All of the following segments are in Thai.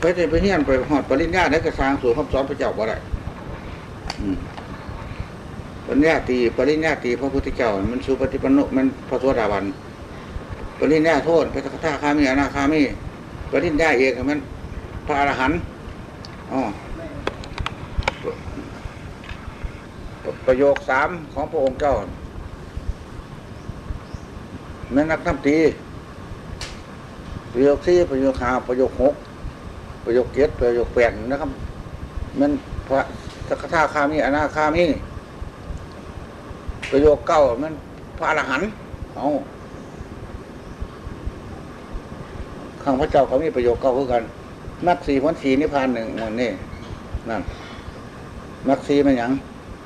ไปแต่ไปเฮียนไปหอดปริญญาได้กระสางสู่คำสอนพระเจ้าบ่ได้มปริญญาตีปริญญาตรีพระพุทธเจ้า มันสุปฏิปันโนมันพระโสดาบันปริญญาโทษพระสกทาคามีอนาคามีปริญญาเอกมันพระอรหันต์อ๋อประโยคสามของพระองค์เจ้าแม่นนักน้ำตีประโยคสี่ประโยคห้าประโยคหก ประโยคเจ็ดประโยคแปดนะครับ มันพระสักทาคามีอนาคามีประโยคเก้ามันพระอรหันต์เอาข้างพระเจ้าเขามีประโยคเก้าคือกันนักสี่พ้นสีนิพพานหนึ่งมันนี่นั่นนักสี่มันยัง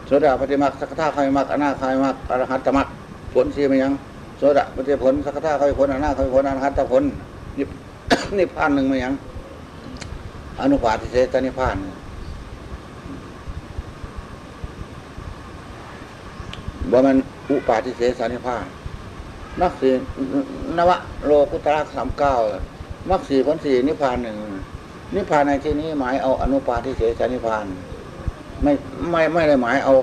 โสดาปฏิมักสกทาคามิมักอนาคามิมักอรหัตตมักผลสีมันยังโสดาปฏิผลสักทาคามิผลอนาคามิผลอรหัตตผลนิพนิพพานหนึ่งมันยัง อนุปาทิเสสนิพานบ่มันอุปาทิเสสนิพานนักสีนวะโลกุตระสามเก้ามักสีพันสีนิพานหนึ่งนิพานในที่นี้หมายเอาอนุปาทิเสสนิพานไม่ไม่ไม่ได้หมายเอา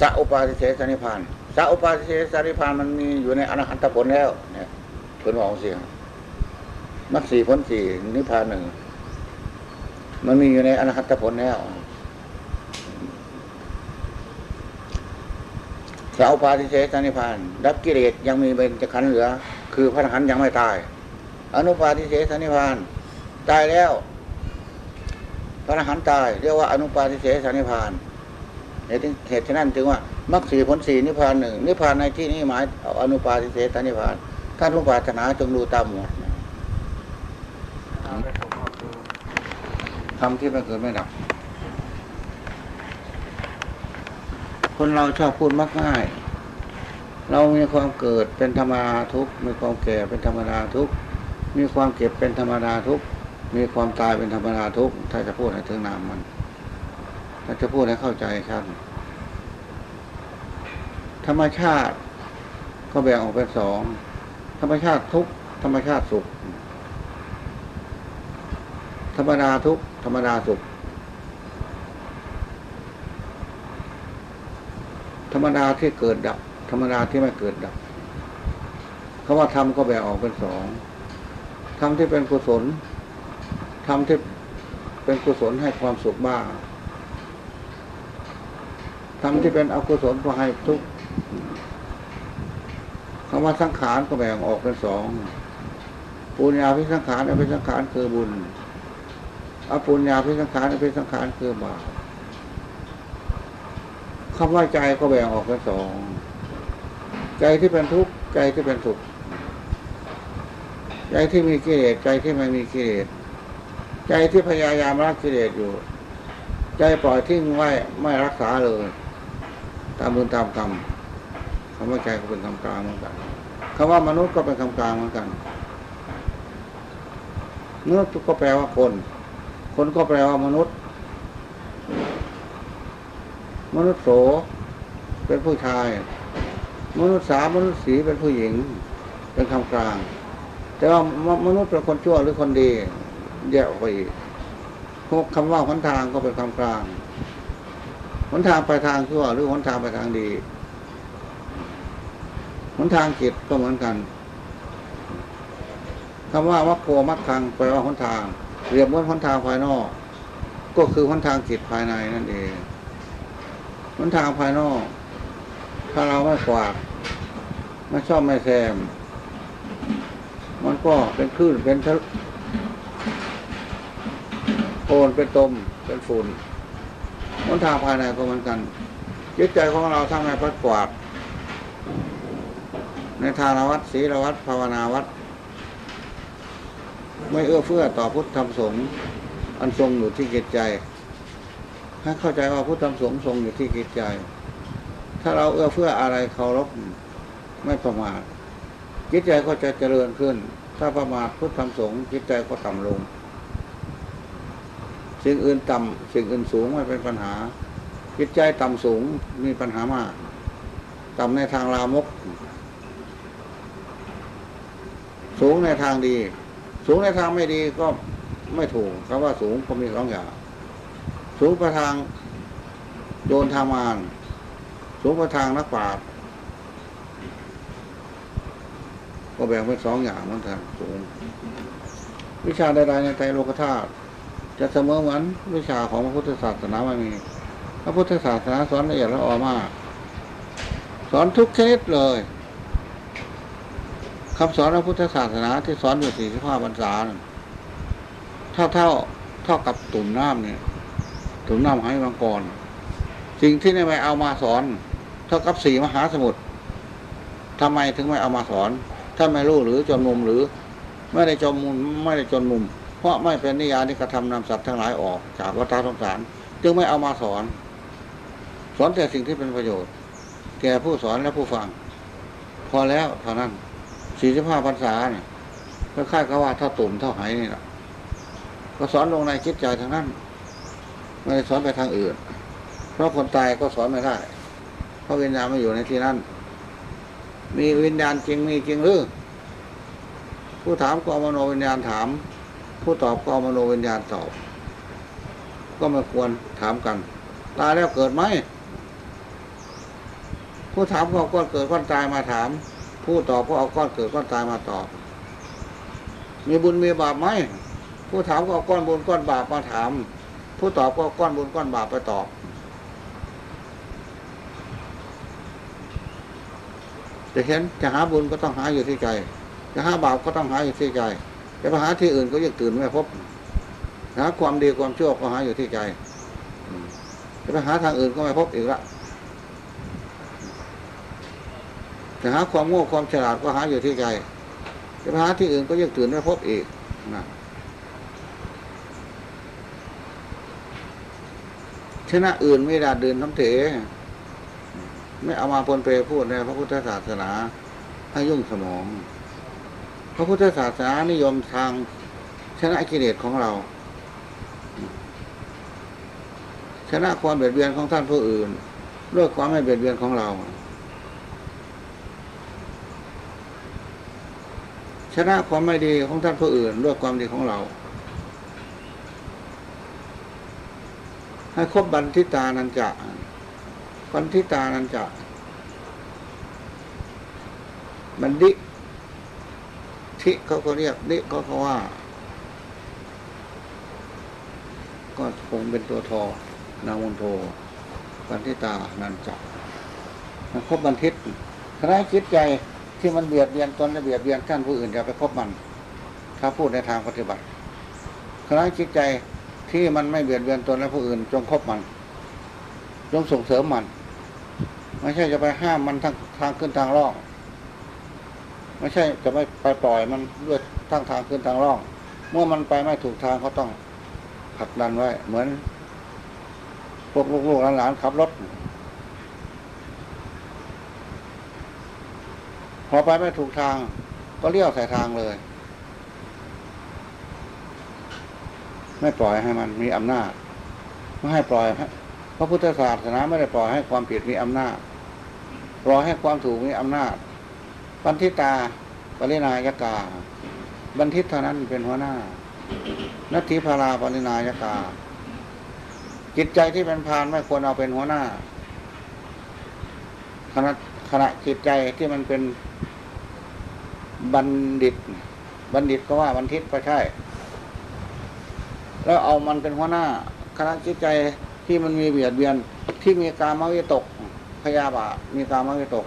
สัอุปาทิเสสนิพานสัอุปาทิเสสนิพานมันมีอยู่ในอรหันตผลแล้ว เนี่ยเพิ่นบอกเสียงมักสีพ้นสีนิพานหนึ่ง มันมีอยู่ในอรหัตผลแล้วสาวปาทิเสสนิพานดับกิเลสยังมีเป็นจะขันเหลือ คือพระอรหันต์ยังไม่ตาย อนุปาทิเสสนิพาน ตายแล้ว พระอรหันต์ตาย เรียกว่าอนุปาทิเสสนิพานเหตุเหตุฉะนั้นจึงว่ามรรคสีผลสีนิพพานหนึ่งนิพพานในที่นี้หมายเอาอนุปาทิเสสนิพพานท่านผู้ปรารถนาจงดูตามหมด วดทำที่ไม่เกิดไม่ดับ คนเราชอบพูดมักง่าย เรามีความเกิดเป็นธรรมดาทุกมีความแก่เป็นธรรมดาทุกมีความเก็บเป็นธรรมดาทุกมีความตายเป็นธรรมดาทุกถ้าจะพูดให้ถึงนามมัน ถ้าจะพูดให้เข้าใจชัดธรรมชาติก็แบ่งออกเป็นสองธรรมชาติทุกธรรมชาติสุข ธรรมดาทุกธรรมดาสุข ธรรมดาที่เกิดดับ ธรรมดาที่ไม่เกิดดับคำว่าธรรมก็แบ่งออกเป็นสองธรรมที่เป็นกุศลธรรมที่เป็นกุศลให้ความสุขบ้างธรรมที่เป็นอกุศลก็ให้ทุกข์คำว่าสังขารก็แบ่งออกเป็นสองปุญญาพิสังขารอภิสังขารคือบุญ อปุญญาพิสังขารอภิสังขารคือบาปคำว่าใจก็แบ่งออกเป็นสอง ใจที่เป็นทุกข์ใจที่เป็นสุขใจที่มีกิเลสใจที่ไม่มีกิเลสใจที่พยายามรักกิเลสอยู่ ใจปล่อยทิ้งไว้ไม่รักษาเลยตามบุญตามกรรมคำว่าใจก็เป็นคำกลางเหมือนกันคำว่ามนุษย์ก็เป็นคำกลางเหมือนกันมนุษย์ก็แปลว่าคน คนก็แปลว่ามนุษย์ มนุษย์โสเป็นผู้ชาย มนุษย์สามนุษย์สีเป็นผู้หญิง เป็นคำกลาง แต่ว่ามนุษย์เป็นคนชั่วหรือคนดีแยกออกไปอีกพวกคำว่าหนทางก็เป็นคำกลางหนทางไปทางชั่วหรือหนทางไปทางดีหนทางจิตก็เหมือนกันคำว่าวัคโคมักคังแปลว่าหนทาง เรียบเหมือนหนทางภายนอก ก็คือหนทางจิตภายในนั่นเองหนทางภายนอก ถ้าเราไม่กวาดไม่ชอบไม่แซม มันก็เป็นคลื่นเป็นทะโคนเป็นตมเป็นฝุ่นหนทางภายในก็เหมือนกันจิตใจของเราถ้าไมพัดกวาด ในทานวัดศีลวัดภาวนาวัด ไม่เอื้อเฟื้อต่อพุทธธรรมสงฆ์อันทรงอยู่ที่จิตใจ ให้เข้าใจว่าพุทธธรรมสงฆ์ทรงอยู่ที่จิตใจ ถ้าเราเอื้อเฟื้ออะไรเคารพไม่ประมาทจิตใจก็จะเจริญขึ้น ถ้าประมาทพุทธธรรมสงฆ์จิตใจก็ต่ำลง สิ่งอื่นต่ำสิ่งอื่นสูงไม่เป็นปัญหา จิตใจต่ำสูงมีปัญหามาก ต่ำในทางลามก สูงในทางดี สูงในทางไม่ดีก็ไม่ถูกคำว่าสูงก็มีสองอย่าง สูงประทางโยนทางมารสูงประทางนักปราชญ์ก็แบ่งเป็นสองอย่างเหมือนกันสูง วิชาใดๆในไตรโลกธาตุจะเสมอเหมือนวิชาของพระพุทธศาสนาไม่มี พระพุทธศาสนาสอนละเอียดละออมาก สอนทุกชนิดเลย คำสอนพระพุทธศาสนาที่สอนอยู่สี่สิบห้าพรรษาน่ะเท่าเท่าเท่ากับตุ่มน้ำเนี่ย ตุ่มน้ำให้มังกรสิ่งที่ไม่เอามาสอน เท่ากับสี่มหาสมุทรทำไมถึงไม่เอามาสอน ถ้าไม่รู้หรือจนมุมหรือ ไม่ได้จนมุมไม่ได้จนมุม เพราะไม่เป็นนิยานิกระทำนำสัตว์ทั้งหลายออก จากวัฏสงสาร จึงไม่เอามาสอน สอนแต่สิ่งที่เป็นประโยชน์ แก่ผู้สอนและผู้ฟัง พอแล้วเท่านั้น สี่สิบห้าพรรษาเนี่ยก็ค่ายก็ว่าเท่าตุ่มเท่าไหนี่แหละก็สอนลงในจิตใจทางนั้น ไม่ได้สอนไปทางอื่น เพราะคนตายก็สอนไม่ได้ เพราะวิญญาณไม่อยู่ในที่นั้น มีวิญญาณจริงมีจริงหรือผู้ถามก็เอมโนวิญญาณถาม ผู้ตอบก็เอมโนวิญญาณตอบ ก็ไม่ควรถามกัน ตายแล้วเกิดไหมผู้ถามก็ก้อนเกิดก้อนตายมาถาม ผู้ตอบก็เอาก้อนเกิดก้อนตายมาตอบ มีบุญมีบาปไหมผู้ถามก็เอาก้อนบุญก้อนบาปมาถาม ผู้ตอบก็เอาก้อนบุญก้อนบาปไปตอบ จะเห็นจะหาบุญก็ต้องหาอยู่ที่ใจจะหาบาปก็ต้องหาอยู่ที่ใจจะไปหาที่อื่นก็ยังตื่นไม่พบหาความดีความชั่วก็หาอยู่ที่ใจจะไปหาทางอื่นก็ไม่พบอีกละ จะหาความโง่ความฉลาดก็หาอยู่ที่ใจจะหาที่อื่นก็ยังตื่นไม่พบอีกนะชนะอื่นไม่ดาดเดินน้ำเถไม่เอามาปนเปพูดในพระพุทธศาสนาให้ยุ่งสมอง พระพุทธศาสนานิยมทางชนะกิเลสของเรา ชนะความเบียดเบียนของท่านผู้อื่นด้วยความไม่เบียดเบียนของเรา ชนะความไม่ดีของท่านผู้อื่นด้วยความดีของเรา ให้ครบบันทิตานันจะบันทิตานันจะบันดิทิเขาก็เรียกดิเขาเขาว่า ก็คงเป็นตัวทอนามนโทบันทิตานันจะครบบันทิตคณะคิดใจ ที่มันเบียดเบียนตนและเบียดเบียนท่านผู้อื่นอย่าไปคบมัน ถ้าพูดในทางปฏิบัติคณะคิดใจที่มันไม่เบียดเบียนตนและผู้อื่น จงคบมัน จงส่งเสริมมัน ไม่ใช่จะไปห้ามมันทางทางขึ้นทางร่อง ไม่ใช่จะไม่ไปปล่อยมันด้วยทางทางขึ้นทางร่อง เมื่อมันไปไม่ถูกทางก็ต้องผลักดันไว้ เหมือนพวกลูกๆหลานๆขับรถ อไปไม่ถูกทาง ก็เลี้ยวใส่ทางเลย ไม่ปล่อยให้มันมีอำนาจ ไม่ให้ปล่อยพระพุทธศาสนาไม่ได้ปล่อยให้ความผิดมีอำนาจปล่อยให้ความถูกมีอำนาจ บันทิตาปรินายกา บันทิตเท่านั้นเป็นหัวหน้า นัตถิพาราปรินายกา จิตใจที่เป็นพานไม่ควรเอาเป็นหัวหน้าขณะ ณะจิตใจที่มันเป็นบัณฑิต บัณฑิตก็ว่าบัณฑิตก็ใช่ แล้วเอามันเป็นหัวหน้าคณะจิตใจที่มันมีเบียดเบียนที่มีกามวิตกพยาบาทมีกามวิตก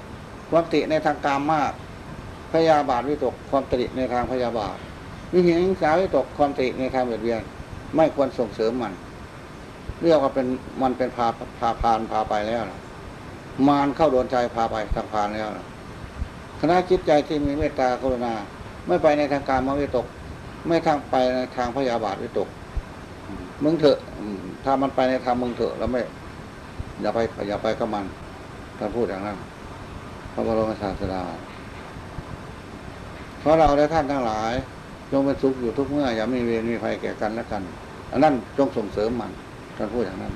ความติในทางกามมาก พยาบาทวิตกความติในทางพยาบาทวิหิงสาวิตกความติในทางเบียดเบียน ไม่ควรส่งเสริมมัน เรียกว่าเป็นมันเป็นพาพาพานพาไปแล้วนะ มารเข้าโดนใจพาไปทางพานแล้วคณะจิตใจที่มีเมตตากรุณา ไม่ไปในทางการมวิตก ไม่ทางไปในทางพยาบาทวิตก มึงเถอะถ้ามันไปในทางมึงเถอะแล้วไม่ อย่าไปอย่าไปกับมันท่านพูดอย่างนั้นพระบรมศาสดาเพราะเราและท่านทั้งหลาย จงเป็นสุขอยู่ทุกเมื่อ อย่ามีเวรมีภัยแก่กันและกัน อันนั้นจงส่งเสริมมันท่านพูดอย่างนั้น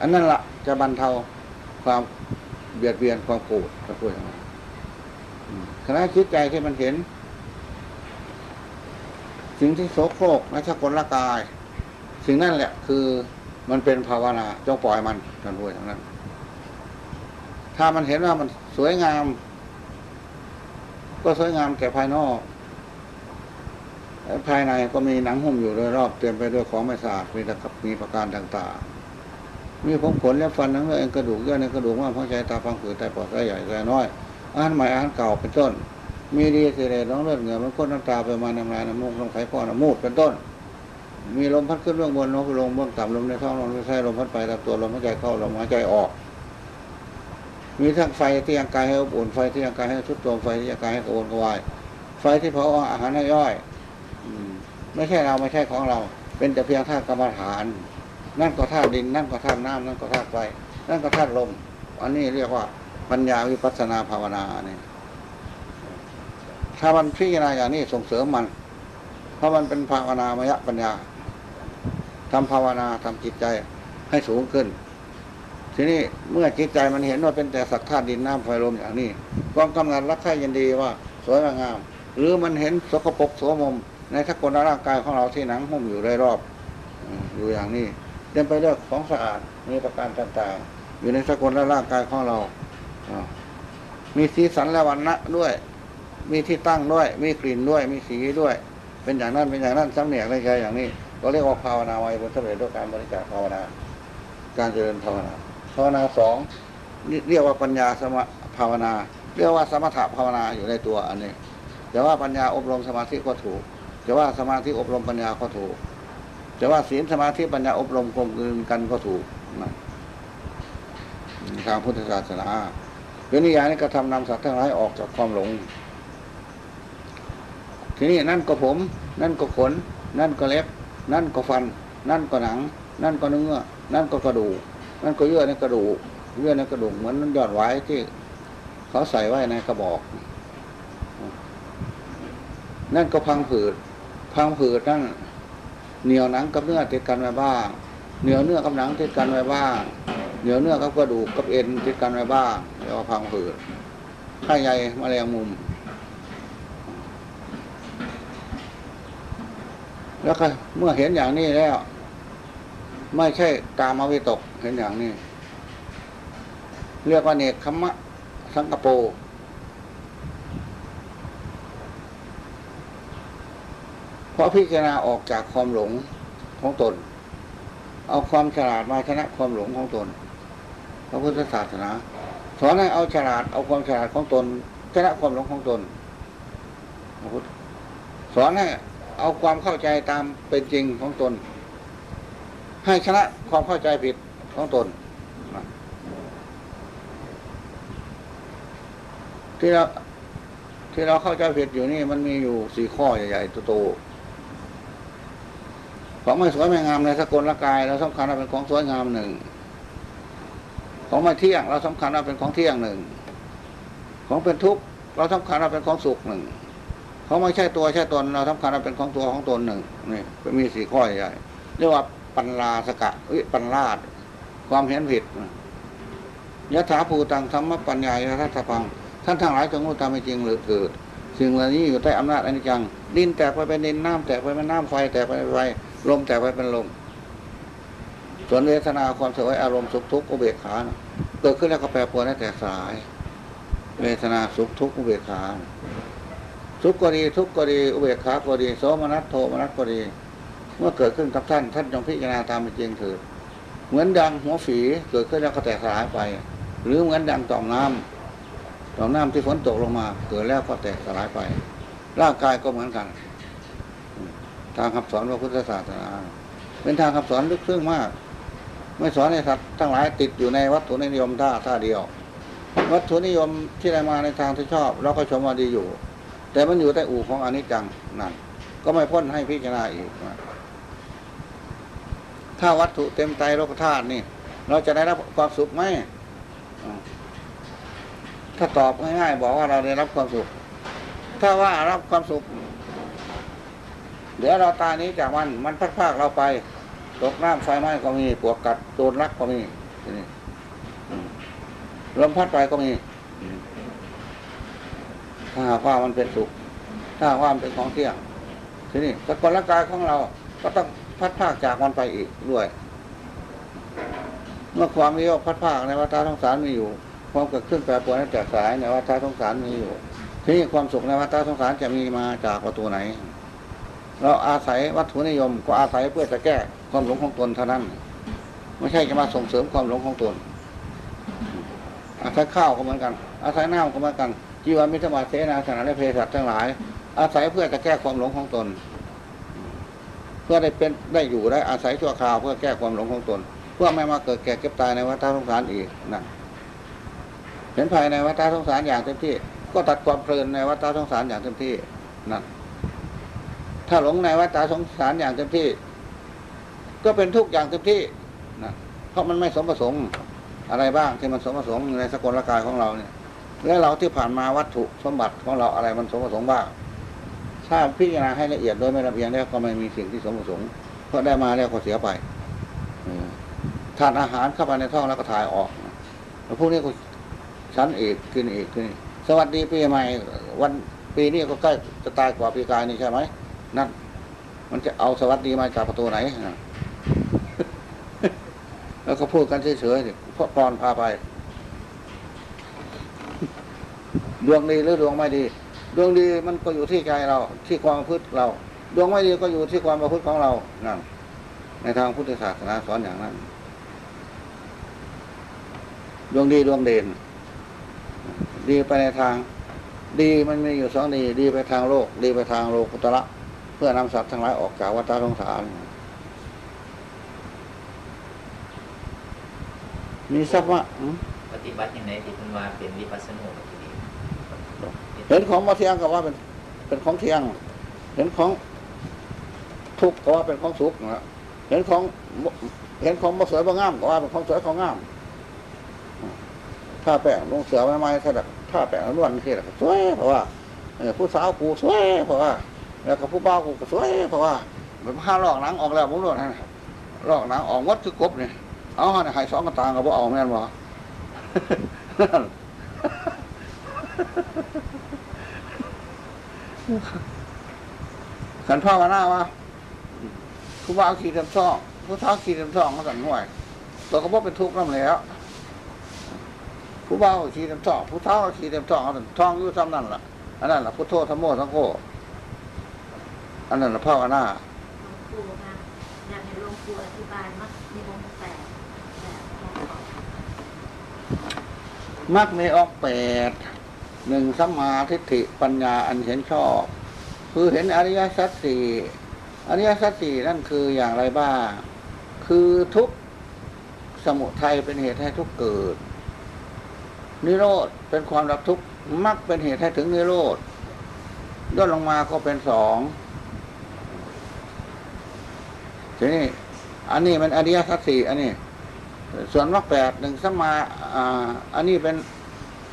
อันนั้นละจะบรรเทาความ เบียดเบียนความโกรธท่านพูดอย่างนั้นอืมคณะคิดใจที่มันเห็น สิ่งที่โสโครกและสกลละกาย สิ่งนั่นแหละ คือมันเป็นภาวนาจงปล่อยมันท่านพูดทั้งนั้น ถ้ามันเห็นว่ามันสวยงาม ก็สวยงามแต่ภายนอกภายในก็มีหนังหุ้มอยู่โดยรอบเต็มไปด้วยของไม่สะอาดมีตะกับมีประการต่าง ๆ มีผมขนและฟันทั้งเนื้อเอ็นกระดูกเยื่อในกระดูกว่างหัวใจตาฟังผืดไตปอดไตใหญ่ไตน้อยอาหารใหม่อาหารเก่าเป็นต้น มีดีเสเลน้องเลือดเหงื่อมันก้นน้ำตาไปมาน้ำลายน้ำมูกน้ำไขข้อน้ำมูดเป็นต้น มีลมพัดขึ้นเบื้องบนลมลงเบื้องต่ำลมในท้องลมในไส้ลมพัดไปตามตัวลมหายใจเข้าลมหายใจออกมีทั้งไฟที่ยังกายให้อบอุ่นไฟที่ยังกายให้ชุดตัวไฟที่ยังกายให้กระวนกระวาย ไฟที่เผาอาหารให้ย่อยไม่ใช่เราไม่ใช่ของเรา เป็นแต่เพียงธากรรมฐาน นั่นก็ธาตุดิน นั่นก็ธาตุน้ำนั่นก็ธาตุไฟนั่นก็ธาตุลม อันนี้เรียกว่าปัญญาวิปัสสนาภาวนาเนี่ยถ้ามันพิจารณาอย่างนี้ส่งเสริมมัน เพราะมันเป็นภาวนามยปัญญาทำภาวนาทำจิตใจให้สูงขึ้น ทีนี้เมื่อจิตใจมันเห็นว่าเป็นแต่สักธาตุดินน้ำไฟลมอย่างนี้ความกำหนัดรักใคร่ยินดีว่า สวยงาม หรือมันเห็นสกปรกโสมม ในทักกลร่างกายของเราที่หนังหุ้มอยู่โดยรอบ อยู่อย่างนี้ ต็มไปด้วยของสะอาดมีประการต่างๆ อยู่ในทักกลและร่างกายของเรา มีสีสันและวันณะด้วย มีที่ตั้งด้วย มีกลิ่นด้วย มีสีด้วย เป็นอย่างนั้นเป็นอย่างนั้นสำเนียกในใจอย่างนี้ ก็เรียกว่าภาวนาไว้บนสำเร็จด้วยการบริจาคภาวนา การเจริญภาวนา ภาวนาสองเรียกว่าปัญญาสมภาวนา เรียกว่าสมถะภาวนาอยู่ในตัวอันนี้แต่ว่าปัญญาอบรมสมาธิก็ถูกจะว่าสมาธิอบรมปัญญาก็ถูก จะว่าศีลสมาธิปัญญาอบรมกลมกลืนกันก็ถูกนะทางพุทธศาสนาเป็นนิยายนี้กระทำนำสัตว์ทั้งหลายออกจากความหลง ทีนี้นั่นก็ผม นั่นก็ขน นั่นก็เล็บ นั่นก็ฟัน นั่นก็หนัง นั่นก็เนื้อ นั่นก็กระดูก นั่นก็เยื่อในกระดูก เยื่อในกระดูกเหมือนยอดไว้ที่ เขาใส่ไว้ในกระบอก นั่นก็พังผืด พังผืดนั่น เหนียวหนังกับเนื้อติดกันไว้บ้าง เหนียวเนื้อกับหนังติดกันไว้บ้าง เหนียวเนื้อกับกระดูกกับเอ็นติดกันไว้บ้างเรียกว่าพังผืดไข้ใหญ่แมลงมุม แล้วก็เมื่อเห็นอย่างนี้แล้ว ไม่ใช่กามวิตกเห็นอย่างนี้ เรียกว่าเนกขมะสังกโป เพราะพิจารณาออกจากความหลงของตน เอาความฉลาดมาชนะความหลงของตน พระพุทธศาสนาสอนให้เอาฉลาดเอาความฉลาดของตนชนะความหลงของตนพระพุทธสอนให้เอาความเข้าใจตามเป็นจริงของตน ให้ชนะความเข้าใจผิดของตน ที่เราที่เราเข้าใจผิดอยู่นี่มันมีอยู่สี่ข้อใหญ่ๆโตๆ ของไม่สวยไม่งามในสกลร่างกายเราสำคัญว่าเป็นของสวยงามหนึ่ง ของไม่เที่ยงเราสำคัญว่าเป็นของเที่ยงหนึ่ง ของเป็นทุกข์เราสำคัญว่าเป็นของสุขหนึ่งเขาไม่ใช่ตัวใช่ตนเราสำคัญว่าเป็นของตัวของตนหนึ่งนี่มีสี่ข้อใหญ่เรียกว่าปัญลาสกะวิปัญลาดความเห็นผิดยะถาภูตังธรรมปัญญายะทัตพัง ท่านทั้งหลายจงรู้ตามเป็นจริงหรือเกิด สิ่งเหล่านี้อยู่ใต้อำนาจอนิจจัง ดินแตกไปเป็นดินน้ำแตกไปเป็นน้ำไฟแตกไปเป็นไฟ ลมแตกไปเป็นลมส่วนเวทนาความสวยอารมณ์สุขทุกข์อุเบกขาเกิดขึ้นแล้วก็แปรปรวนและแตกสาย เวทนาสุขทุกข์อุเบกขาสุขก็ดีทุกข์ก็ดีอุเบกขาก็ดีโสมนัสโทมนัสก็ดี เมื่อเกิดขึ้นกับท่านท่านจงพิจารณาตามเป็นจริงเถิดเหมือนดังหัวฝีเกิดขึ้นแล้วก็แตกสลายไป หรือเหมือนดังต่อมน้ำต่อมน้ำที่ฝนตกลงมา เกิดแล้วก็แตกสลายไป ร่างกายก็เหมือนกัน ทางคำสอนพระพุทธศาสนาเป็นทางคำสอนลึกซึ้งมาก ไม่สอนให้สัตว์ทั้งหลายติดอยู่ในวัตถุนิยมท่าท่าเดียว วัตถุนิยมที่ได้มาในทางที่ชอบ เราก็ชมว่าดีอยู่ แต่มันอยู่ใต้อู่ของอนิจจังนั่นก็ไม่พ้นให้พิจารณาอีกถ้าวัตถุเต็มใจโลกธาตุนี่ เราจะได้รับความสุขไหมถ้าตอบง่ายๆบอกว่าเราได้รับความสุข ถ้าว่ารับความสุข เดี๋ยวเราตายนี้จากมันมันพัดพากเราไปตกน้ำไฟไหม้ก็มีปวกกัดโดนรักก็มีนี้อืมลมพัดไปก็มี ถ้าหากว่ามันเป็นสุข ถ้าหากว่ามันเป็นของเที่ยงทีนี้สกุลร่างกายของเรา ก็ต้องพัดภาคจากมันไปอีกด้วย เมื่อความมีโยกพัดภาคในวัฏสงสารมีอยู่ ความเกิดขึ้นแปรปรวนจากสายในวัฏสงสารมีอยู่ ทีนี้ความสุขในวัฏสงสารจะมีมาจากประตูไหน เราอาศัยวัตถุนิยม ก็อาศัยเพื่อจะแก้ความหลงของตนเท่านั้น ไม่ใช่จะมาส่งเสริมความหลงของตน อาศัยข้าวก็เหมือนกัน อาศัยน้ำก็เหมือนกันจีวรมิตรมาเสนาสนะและเพศสัตว์ทั้งหลาย อาศัยเพื่อจะแก้ความหลงของตน เพื่อได้เป็นได้อยู่ได้อาศัยชั่วคราวเพื่อแก้ความหลงของตน เพื่อไม่มาเกิดแก่เก็บตายในวัฏสงสารอีกนะเห็นภายในวัฏสงสารอย่างเต็มที่ ก็ตัดความเพลินในวัฏสงสารอย่างเต็มที่นะ ถ้าหลงในวัฏสงสารอย่างเต็มที่ ก็เป็นทุกข์อย่างเต็มที่นะเพราะมันไม่สมประสงค์อะไรบ้างที่มันสมประสงค์ในสกลกายของเราเนี่ย และเราที่ผ่านมาวัตถุสมบัติของเราอะไรมันสมประสงค์บ้างถ้าพิจารณาให้ละเอียดโดยไม่ลำเอียงแล้วก็ไม่มีสิ่งที่สมประสงค์เพราะได้มาแล้วก็เสียไปทานอาหารเข้าไปในท้องแล้วก็ถ่ายออกแล้วพวกนี้ก็ชั้นเอกกินเอกกินสวัสดีปีใหม่ วันปีนี้ก็ใกล้จะตายกว่าปีกายนี่ใช่ไหม นั่นมันจะเอาสวัสดีมาจากประตูไหนนะแล้วก็พูดกันเฉยๆดิเพราะกรอนพาไป ดวงดีหรือดวงไม่ดี ดวงดีมันก็อยู่ที่ใจเรา ที่ความประพฤติเรา ดวงไม่ดีก็อยู่ที่ความประพฤติของเรานั่นในทางพุทธศาสนาสอนอย่างนั้น ดวงดีดวงเด่น ดีไปในทาง ดีมันมีอยู่สองดี ดีไปทางโลก ดีไปทางโลกุตระ เพื่อนำสัตว์ทั้งหลายออกจากวัฏสงสาร มีทรัพย์ว่าปฏิบัติอย่างไรที่เป็นว่าเป็นวิปัสสนาที่ดีเห็นของมาเที่ยงก็ว่าเป็นเป็นของเที่ยง เห็นของทุกข์ก็ว่าเป็นของสุขนะเห็นของบ่เห็นของบ่สวยบ่งามก็ว่าเป็นของสวยของงามถ้าแป้งลงเสือไม้ๆถ้าดักถ้าแป้งล้วนที่ละก็สวยเพราะว่าเออผู้สาวกูสวยเพราะว่า แล้วก็ผู้บ่าวกูก็สวยเพราะว่าเหมันห้าลอกหนังออกแล้วผมรู้นะลอกหนังออกวัดคือกบเนี่ยเอาเนี่ยหายสองกระตางกับว่าเอาแม่นบ่ขันพ่อมาหน้าวะผู้บ่าวขี่เต็มท่องผู้ท้าขี่เต็มท่องมาสั่นห่วยตัวก็บอกเป็นทุกข์นั่นแล้วผู้บ่าวขี่เต็มท่องผู้ท้าขี่เต็มท่องเอาสั่นท่องอยู่ซ้ำนั่นแหละอันนั้นแหละพุทโธธรรมโมสังโฆ อันนั้นล่ะพ่อมาหน้าหลวงปู่นะอยากให้หลวงปู่อธิบายมักมีองค์แปดแบบของเขามักมีออกแปดหนึ่งสัมมาทิฏฐิปัญญาอันเห็นชอบ คือเห็นอริยสัจสี่อริยสัจสี่นั่นคืออย่างไรบ้าง คือทุกข์สมุทัยเป็นเหตุให้ทุกข์เกิด นิโรธเป็นความดับทุกข์มักเป็นเหตุให้ถึงนิโรธย่นลงมาก็เป็นสอง ทีนี้อันนี้มันอริยสัจสี่อันนี้ ส่วนมรรคแปดหนึ่งสมมาอันนี้เป็น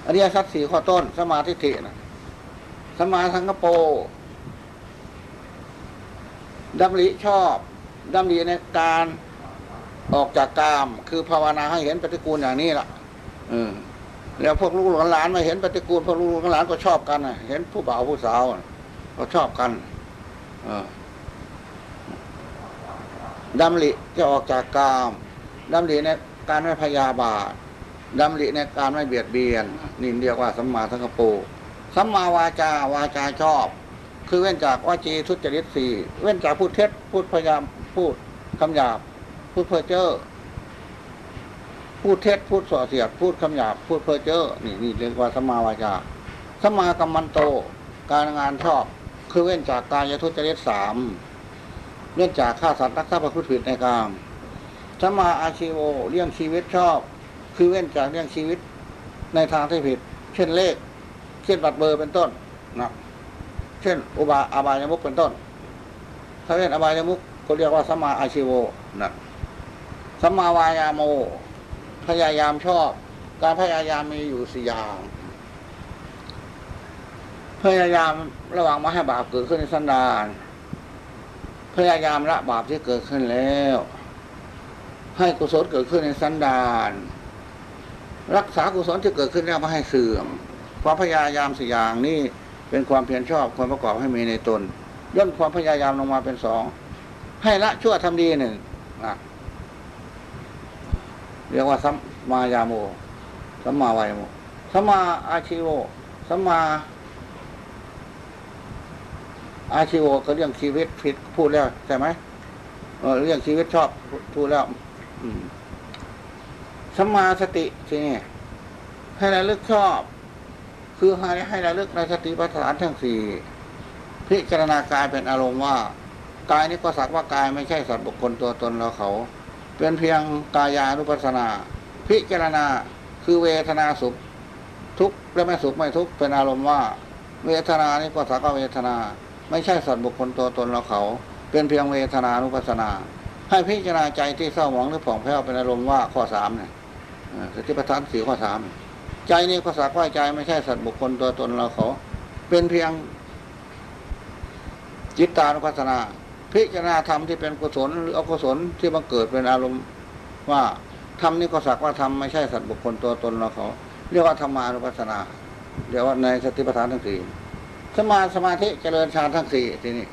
อริยสัจสี่ข้อต้น สมาธิฏฐินะสมมาสังกโปดำริชอบดำริในการออกจากกาม คือภาวนาให้เห็นปฏิกูลอย่างนี้ล่ะแล้วพวกลูกหลานมาเห็นปฏิกูลพวกลูกหลานก็ชอบกันเห็นผู้บ่าวผู้สาวก็ชอบกัน เออ ดำริจะออกจากกามดำริในการไม่พยาบาทดำริในการไม่เบียดเบียน นี่เรียกว่าสัมมาสังกปรสัมมาวาจาวาจาชอบ คือเว้นจากวาจีทุจริตสี่เว้นจากพูดเท็จพูดพยายามพูดคำหยาบ พูดเพ้อเจ้อพูดเท็จพูดส่อเสียด พูดคำหยาบ พูดเพ้อเจ้อนี่นี่เรียกว่าสัมมาวาจาสัมมากัมมันโต การงานชอบ คือเว้นจากกายทุจริตสาม เว้นจากฆ่าสัตว์รักทรัพย์ประพฤติผิดในกามสัมมาอาชีโวเลี้ยงชีวิตชอบ คือเว้นจากเลี้ยงชีวิตในทางที่ผิด เช่นเลข เช่นบัตรเบอร์เป็นต้นนะเช่น อุบาอาบายมุกเป็นต้น ถ้าเว้นอบายมุกก็เรียกว่าสัมมาอาชีโวนะสัมมาวายาโม พยายามชอบ การพยายามมีอยู่สี่อย่าง พยายามระวังไม่ให้บาปเกิดขึ้นในสันดาน พยายามละบาปที่เกิดขึ้นแล้ว ให้กุศลเกิดขึ้นในสันดานรักษากุศลที่เกิดขึ้นแล้วไม่ให้เสื่อมความพยายามสี่อย่างนี้เป็นความเพียรชอบความประกอบให้มีในตน ย่นความพยายามลงมาเป็นสองให้ละชั่วทำดีหนึ่งนะเรียกว่าสัมมายาโมสัมมาวายโมสัมมาอาชิโวสัมมา อาชีโวก็เรื่องชีวิตผิดพูดแล้วใช่ไหมเออเรื่องชีวิตชอบพูดแล้วสัมมาสติทีนี่ให้ระลึกชอบ คือให้ให้ระลึกในสติปัฏฐานทั้งสี่พิจารณากายเป็นอารมณ์ว่ากายนี้ก็สักว่ากายไม่ใช่สัตว์บุคคลตัวตนเราเขา เป็นเพียงกายานุปัสสนา พิจารณาคือเวทนาสุข ทุกข์และไม่สุขไม่ทุกข์เป็นอารมณ์ว่า เวทนานี้ก็สักว่าเวทนา ไม่ใช่สัตว์บุคคลตัวตนเราเขา เป็นเพียงเวทนานุปัสนา ให้พิจารณาใจที่เศร้าหมองหรือผ่องแผ้วเป็นอารมณ์ว่าข้อสามเนี่ยสติปัฏฐานสี่ข้อสามใจนี้ก็สักว่าใจไม่ใช่สัตว์บุคคลตัวตนเราเขา เป็นเพียงจิตตานุปัสนา พิจารณาธรรมที่เป็นกุศลหรืออกุศลที่บังเกิดเป็นอารมณ์ว่าธรรมนี้ก็สักว่าธรรมไม่ใช่สัตว์บุคคลตัวตนเราเขา เรียกว่าธรรมานุปัสนา เรียกว่าในสติปัฏฐานทั้งสี่ สมาสมาธิเจริญฌานทั้งสี่ทีนี้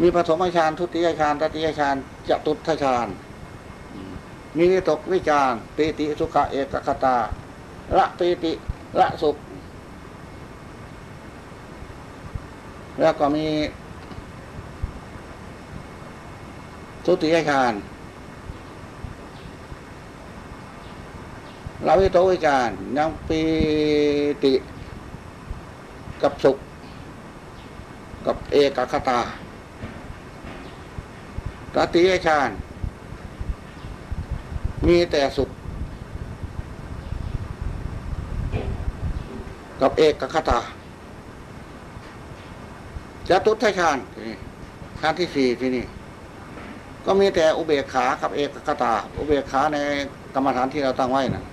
มีปฐมฌานทุติยฌานตติยฌานจตุตถฌานมีวิตกวิจารปีติสุขะเอกคตา ละปีติละสุข แล้วก็มีทุติยฌานละวิโตวิจารยังปีติ กับสุข กับเอกคตาตติยฌานมีแต่สุข กับเอกคตาจตุทัชฌานทีนี้ฌานที่สี่ที่นี่ก็มีแต่อุเบกขากับเอกคตา อุเบกขาในกรรมฐานที่เราตั้งไว้นะ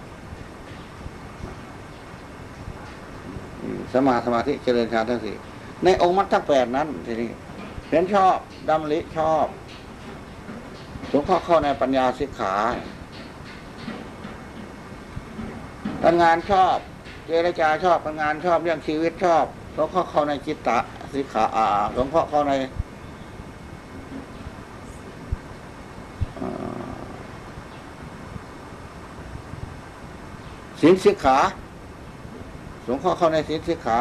อืม สมาสมาธิเจริญฌานทั้งสี่ในองค์มรรคทั้งแปดนั้นทีนี้เห็นชอบดำริชอบสงเคราะห์เข้าในปัญญาสิกขาการงานชอบเจรจาชอบการงานชอบเรื่องชีวิตชอบสงเคราะห์เข้าในจิตตะสิกขาอาสงเคราะห์เข้าในอ่าศีลสิกขา สงเคราะห์เข้าในศีลสิกขา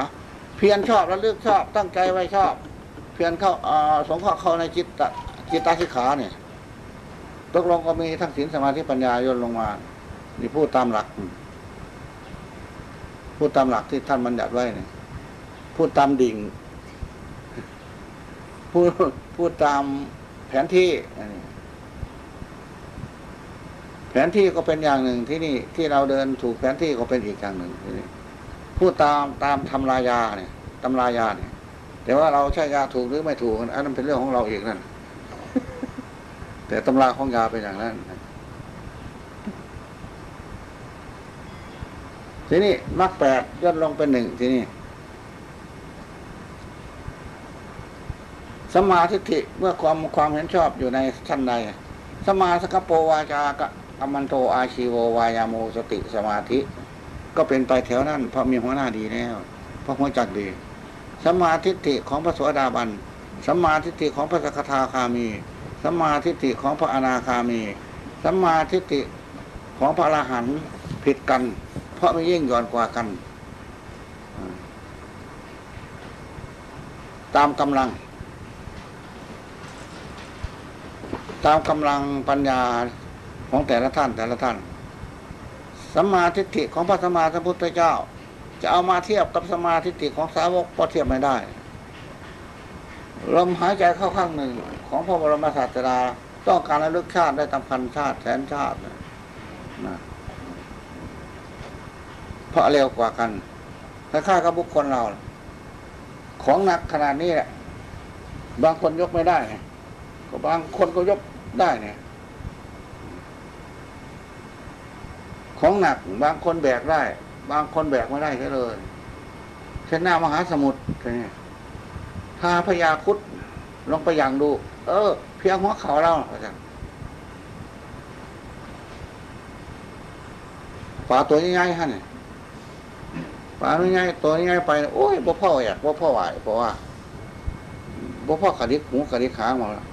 เพียรชอบระลึกชอบตั้งใจไว้ชอบ เพียรเข้าอ่าสงเคราะห์เข้าในจิตตจิตตาสิกขาเนี่ยตกลงก็มีทั้งศีลสมาธิปัญญาย่นลงมา นี่พูดตามหลัก พูดตามหลักที่ท่านบัญญัติไว้เนี่ยพูดตามดิ่งพูดพูดตามแผนที่อันนี้แผนที่ก็เป็นอย่างหนึ่งที่นี่ที่เราเดินถูกแผนที่ก็เป็นอีกอย่างหนึ่งที่นี่ พูดตามตามทำรายาเนี่ยตำรายาเนี่ย แต่ว่าเราใช้ยาถูกหรือไม่ถูกอันนั้นเป็นเรื่องของเราเองนั่นแต่ตำราของยาเป็นอย่างนั้นทีนี้มรรคแปดย่นลงเป็นหนึ่งทีนี้สมาทิฏฐิเมื่อความความเห็นชอบอยู่ในชั้นใดสมาสกโปวาจากัมมันโตอาชีโววายาโมสติสมาธิ ก็เป็นไปแถวนั้นเพราะมีหัวหน้าดีแล้วเพราะหัวจักดีสัมมาทิฏฐิของพระสวสดาบันสัมมาทิฏฐิของพระสกทาคามีสัมมาทิฏฐิของพระอนาคามีสัมมาทิฏฐิของพระอรหันต์ผิดกัน เพราะไม่ยิ่งย่อนกว่ากัน ตามกำลัง ตามกำลังปัญญาของแต่ละท่านแต่ละท่าน สัมมาทิฏฐิของพระสัมมาสัมพุทธเจ้า จะเอามาเทียบกับสัมมาทิฏฐิของสาวกก็เทียบไม่ได้ ลมหายใจเข้าข้างหนึ่งของพระบรมศาสดาต้องการระลึกชาติได้ตามพันชาติแสนชาตินะนะเพราะเร็วกว่ากันถ้าค่ากับบุคคลเรา ของหนักขนาดนี้แหละบางคนยกไม่ได้ ก็บางคนก็ยกได้เนี่ย ของหนักบางคนแบกได้ บางคนแบกไม่ได้แค่เลยเช่นหน้ามหาสมุทรเนี่ยถ้าพญาคุดลองไปอย่างดู เออ เพียงหัวเขาเราอาจารย์ปลาตัวใหญ่ๆฮะเนี่ยปลาตัวใหญ่ตัวใหญ่ไป โอ้ยบ่พ่ออยากบ่พ่อไหวเพราะว่าบ่พ่อกระดิกหูกระดิกขางมาแล้ว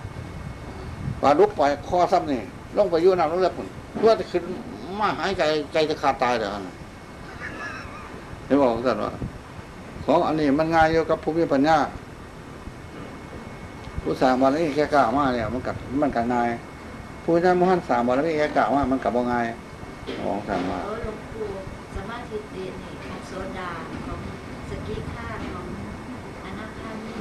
ปลาดุกไปคอซ้ำนี่ลงไปยู่น้ำลงเลือดผุนเพื่อจะขึ้น มาหายใจใจจะขาดตายเลยนะเห็นบอกท่านว่าของอันนี้มันง่ายอยู่กับภูมิปัญญาผู้สร้างบารมีแค่กล้ามาเนี่ยมันกัมันกัง่ายผู้นั้นมหันสร้างบารมีแค่กล้ามามันกับบ่ง่ายของสั่งว่าโอ้หลวงปู่สมาธิเดชนี่ของโซดาของสกิค่าของอนาคามี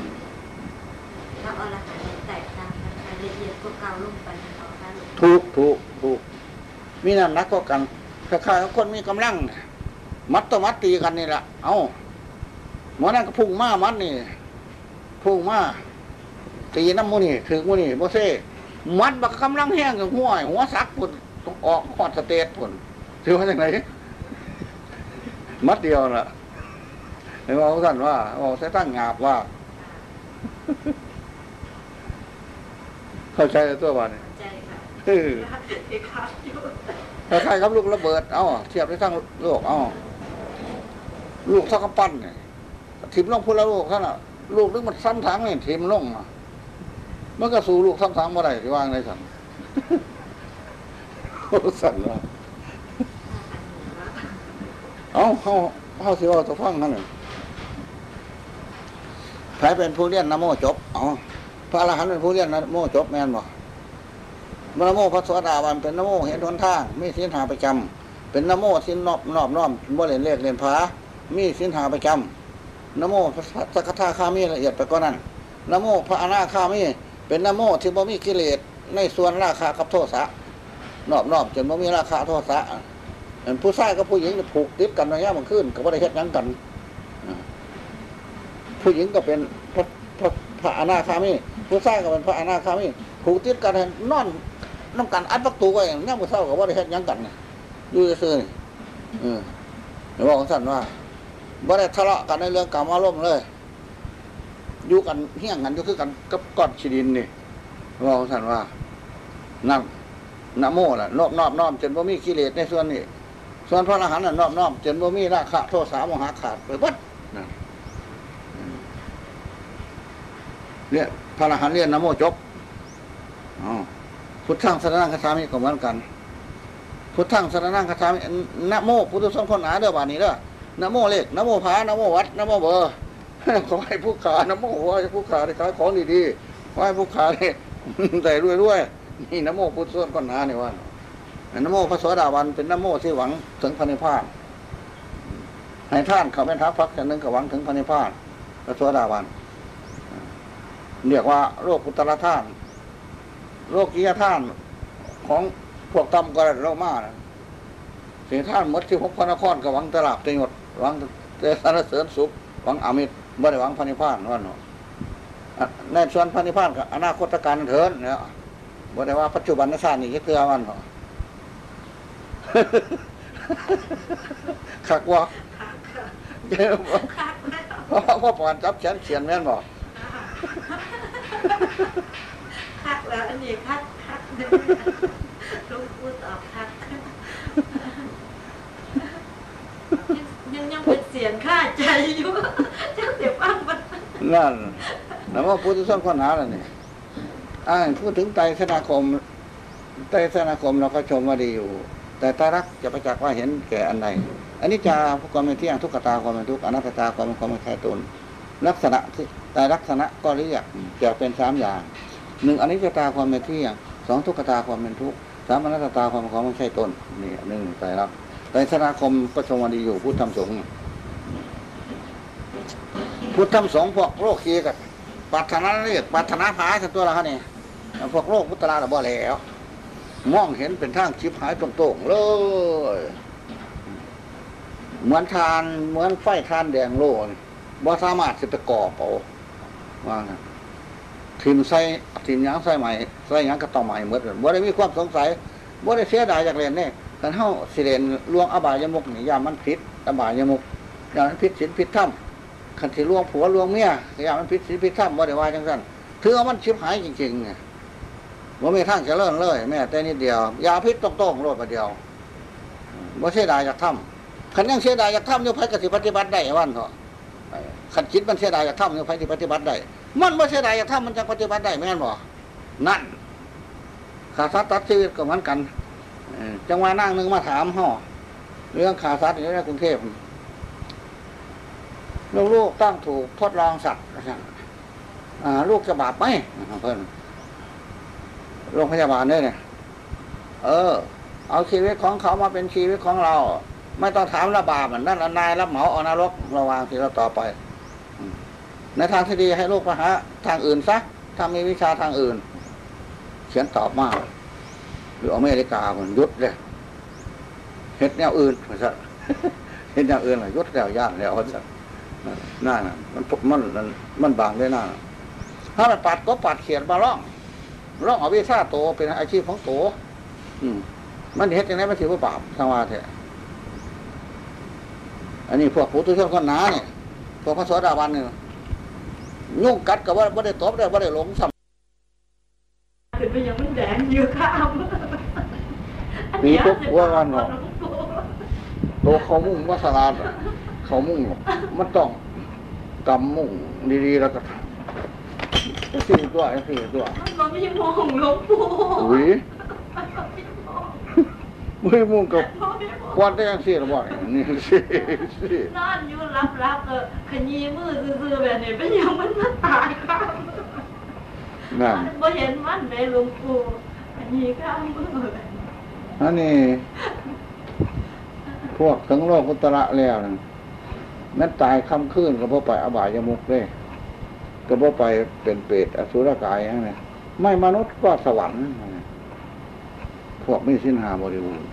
พระอรหันต์แตกต่างกันค่ะละเอียดก็เก่าลงไปในของท่านหลวงถูกถูกถูก มีน้ำหนักก็กันคล้ายๆกับคนมีกำลัง มัดต่อมัดตีกันนี่แหละเอาหมอนั่นก็พุ่งมามัดนี่ พุ่งมาตีน้ำมูนี่ถือมูนี่โมเซ่มัดบักกำลังแห้งกับหัวหัวซักพุ่นต้องออกขอดสเตทพุ่นถือว่าจากไหนมัดเดียวน่ะเห็นว่าท่านว่าบอกใช้ตั้งงาบว่า เข้าใจตัววันนี้ใจค่ะเออเอกครับอยู่ คล้ายๆกับลูกระเบิด เอ้าเทียบได้ทั้งโลก เอ้าลูกเท่ากับปั้นเนี่ยทิมลงพุทธโลกท่านอะลูกนึกมันซ้ำถังเนี่ยทิมลงอะมันก็สู่ลูกซ้ำถังเมื่อไรที่ว่างในสันโอ้สั่นว่าเอ้าเขาเขาสิว่าจะฟังนั่นเลยใครเป็นผู้เรียนนะโมจบ เอ้าพระอรหันต์เป็นผู้เรียนนะโมจบแม่นบ่ นโมพระสวสดาวันเป็นนโมเห็นทนทางมีสินหาประจำเป็นนโมสินนอบนอบน้อมบ่เล่นเลขเล่นผามีสินหาประจำนโมพระสักคาคามีละเอียดไปก็นั้นนโมพระอนาคามีเป็นนโมที่บ่มีกิเลสในส่วนราคากับโทษะนอบนอมจนบ่มีราคาโทษะอันผู้ชายกับผู้หญิงผูกติดกันระยะมันขึ้นก็บ่ได้เฮ็ดยังกัน ผู้หญิงก็เป็นพระพระพระอนาคามีผู้ชายก็เป็นพระอนาคามีผูกติดกันให้นอน น้ำกันอัดประตูไว้เนี่ยมือเศร้ากับว่าได้เฮ็ดยังกันเนี่ยอยู่ซื่อๆนี่เออเดี๋ยวบอกขอท่านว่าบ่ได้ทะเลาะกันในเรื่องกรรมอารมณ์เลยอยู่กันเฮี้ยงกันอยู่คือกันกับก้อนชีดินนี่บอกขอท่านว่านั่นนะโมล่ะนอบนอบนอมจนบ่มีกิเลสในส่วนนี้ ส่วนพระอรหันต์น่ะนอบนอมจนบ่มีราคะโทษสาโมหะขาดไปเบัดนั่นอืมเนี่ยพระอรหันต์เรียนนะโมจบอ๋อ พุทธังสรนังคาถามิก็เหมือนกัน พุทธังสรนังคาถามินะโมพุทธสงฆ์คนหนาเด้อบานนี้เด้อนะโมเลขนะโมพานะโมวัดนะโมเบอร์ขอให้ผู้ขานะโมขอให้ผู้ขาได้ขายของดีๆขอให้ผู้ขาได้ได้รวยๆนี่นะโมพุทธสงฆ์คนหนาเนี่ยว่านะโมพระสวสดาวันเป็นนะโมที่หวังถึงพระนิพพานให้ท่านเขาเป็นทัพพักอย่างหนึงก็หวังถึงพระนิพพานพระสวสดาวันเรียกว่าโรคอุตตรท่าน โลกียท่านของพวกตำกระโลมานะเสียท่านหมดที่พบพระนครก็หวังตลาบตยศหวังเตสรรเสริญสุขหวังอามิตรบ่ได้หวังพระนิพพานว่าเนาะอะในส่วนพระนิพพานกับอนาคตการเถินเนี่ยบ่ได้ว่าปัจจุบันชาตินี่คือวันเนาะขักว่าเจ้าบ่เพราะว่าปอนจับแขนเขียนแม่นบ่คักักแล้วอันนี้คักคักหลวงปู่ตอบคักยังยังเป็นเสียงค่าใจอยู่เจ้าเสียฟังมันนั่นแล้วว่าพุทธศาสนาแล้วนี่อ่าพูดถึงไตรสนาคมไตรสนาคมเราก็ชมว่าดีอยู่ แต่ไตรลักจะประจักษ์ว่าเห็นแก่อันใดอันนี้จะความเป็นเที่ยงทุกขตาความเป็นทุกข์อนัตตาความเป็นความเป็นแท้ตนลักษณะที่ตลักษณะก็เรียกจะเป็นสามอย่าง หนึ่งอนิจจตาความเป็นเที่ยงสองทุกขตาความเป็นทุกข์สามอนัตตาความเป็นความไม่ใช่ตนนี่หนึ่งไตรลักษณ์ไตรสนาคมก็ชมว่าดีอยู่พุทธธรรมสงฆ์พุทธธรรมสงฆ์พวกโลกคีกับปัถนาเรียกปัถนาพาสันตัวละฮะนี่พวกโลกพุทธลาระบ่แล้วมองเห็นเป็นทางชิบหายตรงๆเลยเหมือนทานเหมือนไฟทานแดงโล่นี่บ่สามารถจะไปก่อเปาว่างั้น ทีมใส่ทีมยังใส่ใหม่ใส่ยังก็ต้องใหม่หมดเลยบ่ได้มีความสงสัยบ่ได้เสียดายจากเรียนเนี่คันเฮาสิเรียนล่วงอบายมุกนี่ยามันผิดอบายมุกยามันผิดศีลผิดธรรมคันสิล่วงผัวล่วงเมียยามันผิดศีลผิดธรรมบ่ได้ว่าจังซั่นถือว่ามันชิบหายจริงๆไงบ่มีทางจะเจริญเลย แม้แต่นิดเดียวยาพิษตรงๆโลดประเดียวบ่เสียดายจากธรรมคันยังเสียดายจากธรรมอยู่ไผก็สิปฏิบัติได้วันเถอะขันจิตมันเสียดายจากถ้ำเนี่ยไฟที่ปฏิบัติได้ มันไม่ใช่ใดถ้ามันจะปฏิบัติได้แม่นบ่นั่นขาสัตว์ตัดชีวิตก็เหมือนกันจังหวะนั่งหนึ่งมาถามห่อเรื่องขาสัตว์อยู่ในกรุงเทพลูกๆตั้งถูกทดลองสัตว์ลูกจะบาปไหมเพิ่อนโรงพยาบาลเนี่ยเนี่ย เออ เอาชีวิตของเขามาเป็นชีวิตของเรา ไม่ต้องถามระบาปมันนั่นนายรับเหมาเอานรกระวางที่เราต่อไป ในทางที่ดีให้ลูกมาหาทางอื่นซะถ้ามีวิชาทางอื่น เขียนตอบมาก หรืออเมริกาเหมือนยุดเลยเฮ็ดแนวอื่นเหมือนสัเฮ็ดแนวอื่นเลยยุดแล้วย่านแล้วเหมือนสัน่าน่ะมันมันมันบางได้น่าถ้ามันปัดก็ปัดเขียนมาล่องล่องเอาวิชาโตเป็นอาชีพของโต อืม มันเฮ็ดยังไงมันถือว่าบาปทางว่าแท้อันนี้พวกผู้ตุชนคนหนาเนี่ยพวกพระโสดาบันเนี่ย ยุ่งกัดกับว่าไม่ได้ตบได้ไม่ได้หลงซ้ถึงไปยังมันแดงอยู่ข้ามำปีปุ๊บว่ากันเนาะโตเขามุ่งว่าสลาดอะเขามุ่งมันต้องกำมุ่งดีๆแล้วก็สี่ตัวสี่ตัวมันไม่ใช่มองหลวงปู่อุ้ยไม่มุ่งกับ ควันได้ยังสี่ระบ่อยนี่สี่สี่นอนอยู่รับรับๆเออขยี้มือซื่อๆแบบนี้เป็นยังมันมาตายข้ามนั่นบ่เห็นมันในหลวงปู่ขยี้ข้ามมืออันนี้พวกทั้งโลกอุตระแล้วนั่นแม้นตายค่ำคืนก็บ่ไปอบายมุกเลยก็บ่ไปเป็นเปรตอสุรกายนั่นนะไม่มนุษย์ก็สวรรค์พวกไมีสินหาบริบูรณ์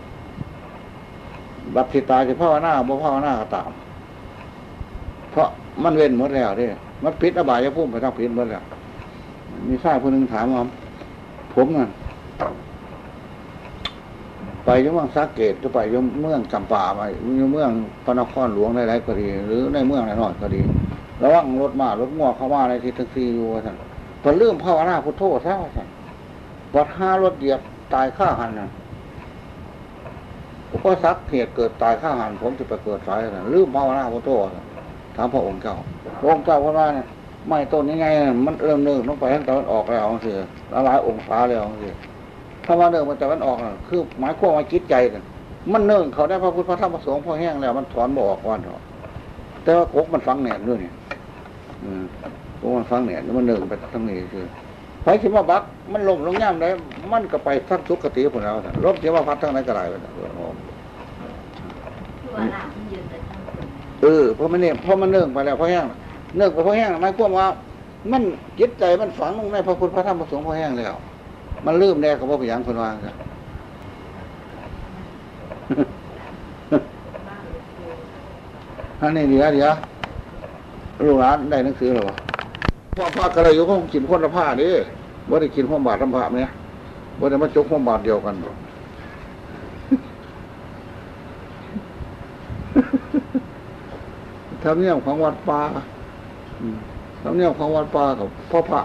บัตรที่ตายจะภาวนาบ่ภาวนาก็ตาม เพราะมันเว้นหมดแล้วเด้มันพิษอบายพุ่มไปทั้งพิษหมดแล้วมีชายคนหนึ่งถามว่าผมน่ะไปยังเมืองสักเกตก็ไปยังเมืองจำปาไปยังเมืองพระนครหลวงใดๆก็ดี หรือในเมืองไหนหน่อยก็ดีระวังรถมารถงัวเข้ามาในที่ทั้งสี่อยู่ว่าท่านพอเรื่องภาวนาพุทโธซะท่านวัดห้ารถเหยียบตายข้าหันน่ะ อุปสรรคเหตุเกิดตายข้าหันผมจะไปเกิดสายท่านลืมภาวนาพุทโธว่าท่านถามพระองค์เจ้าพระองค์เจ้าว่าว่าเนี่ยไม่ต้นนี้ไงมันเริ่มเนิ่งลงไปทางตะวันออกแล้วเสียละลายองศาแล้วเสียถ้าว่าเนิ่งมันตะวันออกน่ะคือหมายความว่าจิตใจน่ะมันเนิ่งเขาได้พระพุทธพระธรรมพระสงฆ์พอแห้งแล้ว มันถอนบ่ออกวันหรอกแต่ว่ากกมันฟังแหนนด้วยเนี่ยอืมกกมันฟังแหนนแล้วมันเนิ่งไปทั้งนี้คือ ไฟที่มาบักมันลมลงย่ำได้มันก็ไปทั้งสุกขติผลแล้วแต่ลมที่มาพัดทั้งนั้นก็ได้ไปนะคือว่าหลังมันยืนแต่ทั้งคนเออเพราะมันเนี่ยเพราะมันเนิ่งไปแล้วพอแห้งเนิ่งไปพอแห้งหมายความว่า มันจิตใจมันฝังลงในพระพุทธพระธรรมพระสงฆ์พอแห้งแล้ว มันลืมแน่กับว่าพยางคนวางกันอันนี้เดี๋ยวเดี๋ยวลูกหลานได้หนังสือหรอวะ พ่อพ่อกระไรอยู่ห้องกินคนละผ้าดิว่าได้กินห้องบาทลำพาเนี่ยว่าได้มาจกห้องบาทเดียวกันหรอกทำเนียมของวัดป่าทำเนียมของวัดป่ากับพ่อพระ